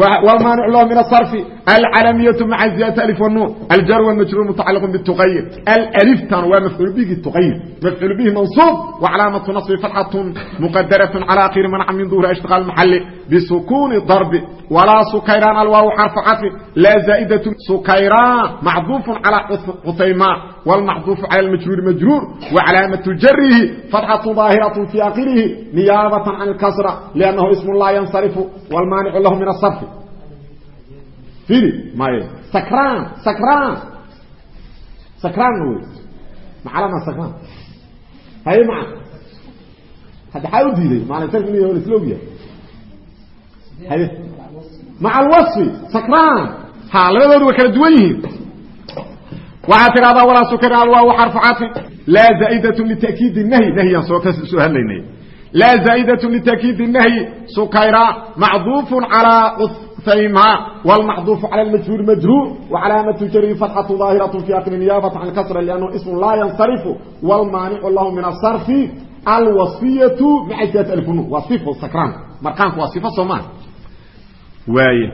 S1: صح والمانع له من الصرف العلمية مع زيادة ألف والنون الجر والمجرور متعلق بالتغير الألف تان ومفعول به التغير مفعول به منصوب وعلامة نصب فتحة مقدرة على آخر منع من ظهور اشتغال محل بسكون ضرب ولا سكيران الواو حرف عطف لا زائدة سكيران معذوف على عثيمان والمعذوف على المجرور مجرور وعلامة جره فتحة ظاهرة في آخره نيابة عن الكسرة لأنه اسم لا ينصرف والمانع له من الصرف فيدي ما هي سكران سكران سكران هو معلمة سكران هاي مع هذا حاول دي معنى تعرف انه هو الاسلوبيا هاي مع الوصف سكران ها لبدود وكلا دوين waxaa tidhahdaa walaa sukira alwaaw xarfucadfin laa zaaidatu litakiid nahyi. Nahyaan soo ka soo hadlaynay. Laa zaaidatu litakiid nahyi. Sukayra macduufun calaa uthayma wlmacduufu cala majhuur majruu wacalaamatu jari fatxatu daahiratu fi akri niyaabata can kasra liannahu ismu laa yansarifu wlmaanicu lahu min asarfi alwasiyatu maca siyaat alfunun waa sifu sakraan. Markaanku waa sifo soo maa waaye.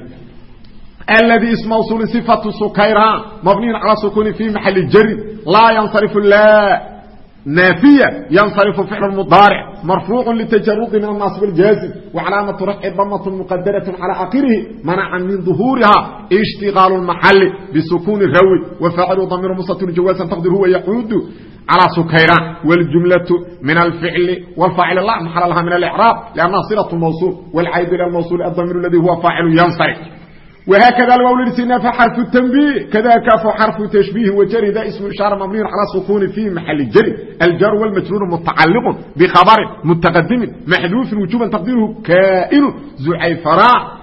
S1: الذي اسم موصول صفة سكيران مبني على سكون في محل جر لا ينصرف لا نافية ينصرف فعل المضارع مرفوع لتجرد من الناصب الجازم وعلامة رفع ضمة مقدرة على آخره منع من ظهورها اشتغال المحل بسكون الروي وفاعل ضمير مستتر جوازا تقدر هو يعود على سكيران والجملة من الفعل والفاعل لا محل لها من الإعراب لأنها صلة الموصول والعيد إلى الموصول الضمير الذي هو فاعل ينصرف وهكذا الواو للاستئناف حرف التنبيه كذا كاف حرف تشبيه وجر ذا اسم إشارة مبني على سكون في محل جر الجر والمجرور متعلق بخبر متقدم محذوف وجوبا تقديره كائن زعيفراء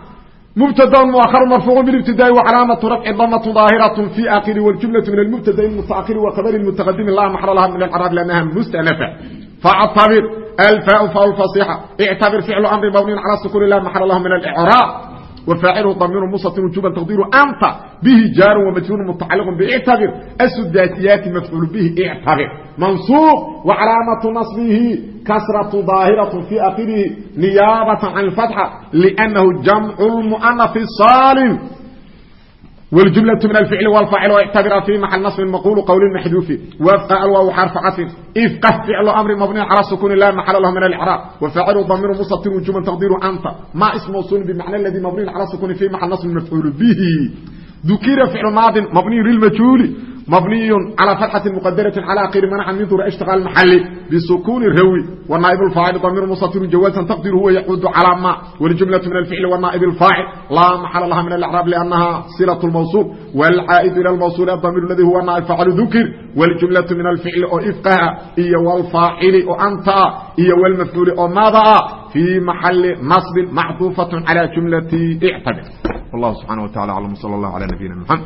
S1: مبتدا مؤخر مرفوع بالابتداء وعلامة رفع ضمة ظاهرة في آخر والجملة من المبتدا المتأخر وخبر المتقدم لا محل لها من الإعراب لأنها مستأنفة فاعتبر الفاء فاء الفصيحة اعتبر فعل أمر مبني على السكون لا محل له من الإعراب وفاعله ضمير مستتر وجوبا تقديره أنت به جار ومجرور متعلق باعتبر السداسيات مفعول به اعتبر منصوب وعلامة نصبه كسرة ظاهرة في آخره نيابة عن الفتحة لأنه جمع المؤنث الصالم والجملة من الفعل والفاعل واعتبر في محل نصب مقول قول محذوف وفق الواو حرف عطف افقه فعل امر مبني على السكون لا محل له من الاعراب وفاعل ضمير مستتر وجمل تقدير انت ما اسم موصول بمعنى الذي مبني على السكون في محل نصب مفعول به ذكر فعل ماض مبني للمجهول مبني على فتحة مقدرة على آخر منع من ذر اشتغال المحل بسكون الروي والنائب الفاعل ضمير مستتر جوازا تقديره هو يعود على ما والجملة من الفعل والنائب الفاعل لا محل لها من الإعراب لأنها صلة الموصول والعائد إلى الموصول الضمير الذي هو النائب فاعل ذكر والجملة من الفعل أو إفقها إيا والفاعل أو أنت إيا والمفعول أو ماذا في محل نصب معطوفة على جملة اعتبر والله سبحانه وتعالى أعلم صلى الله على نبينا محمد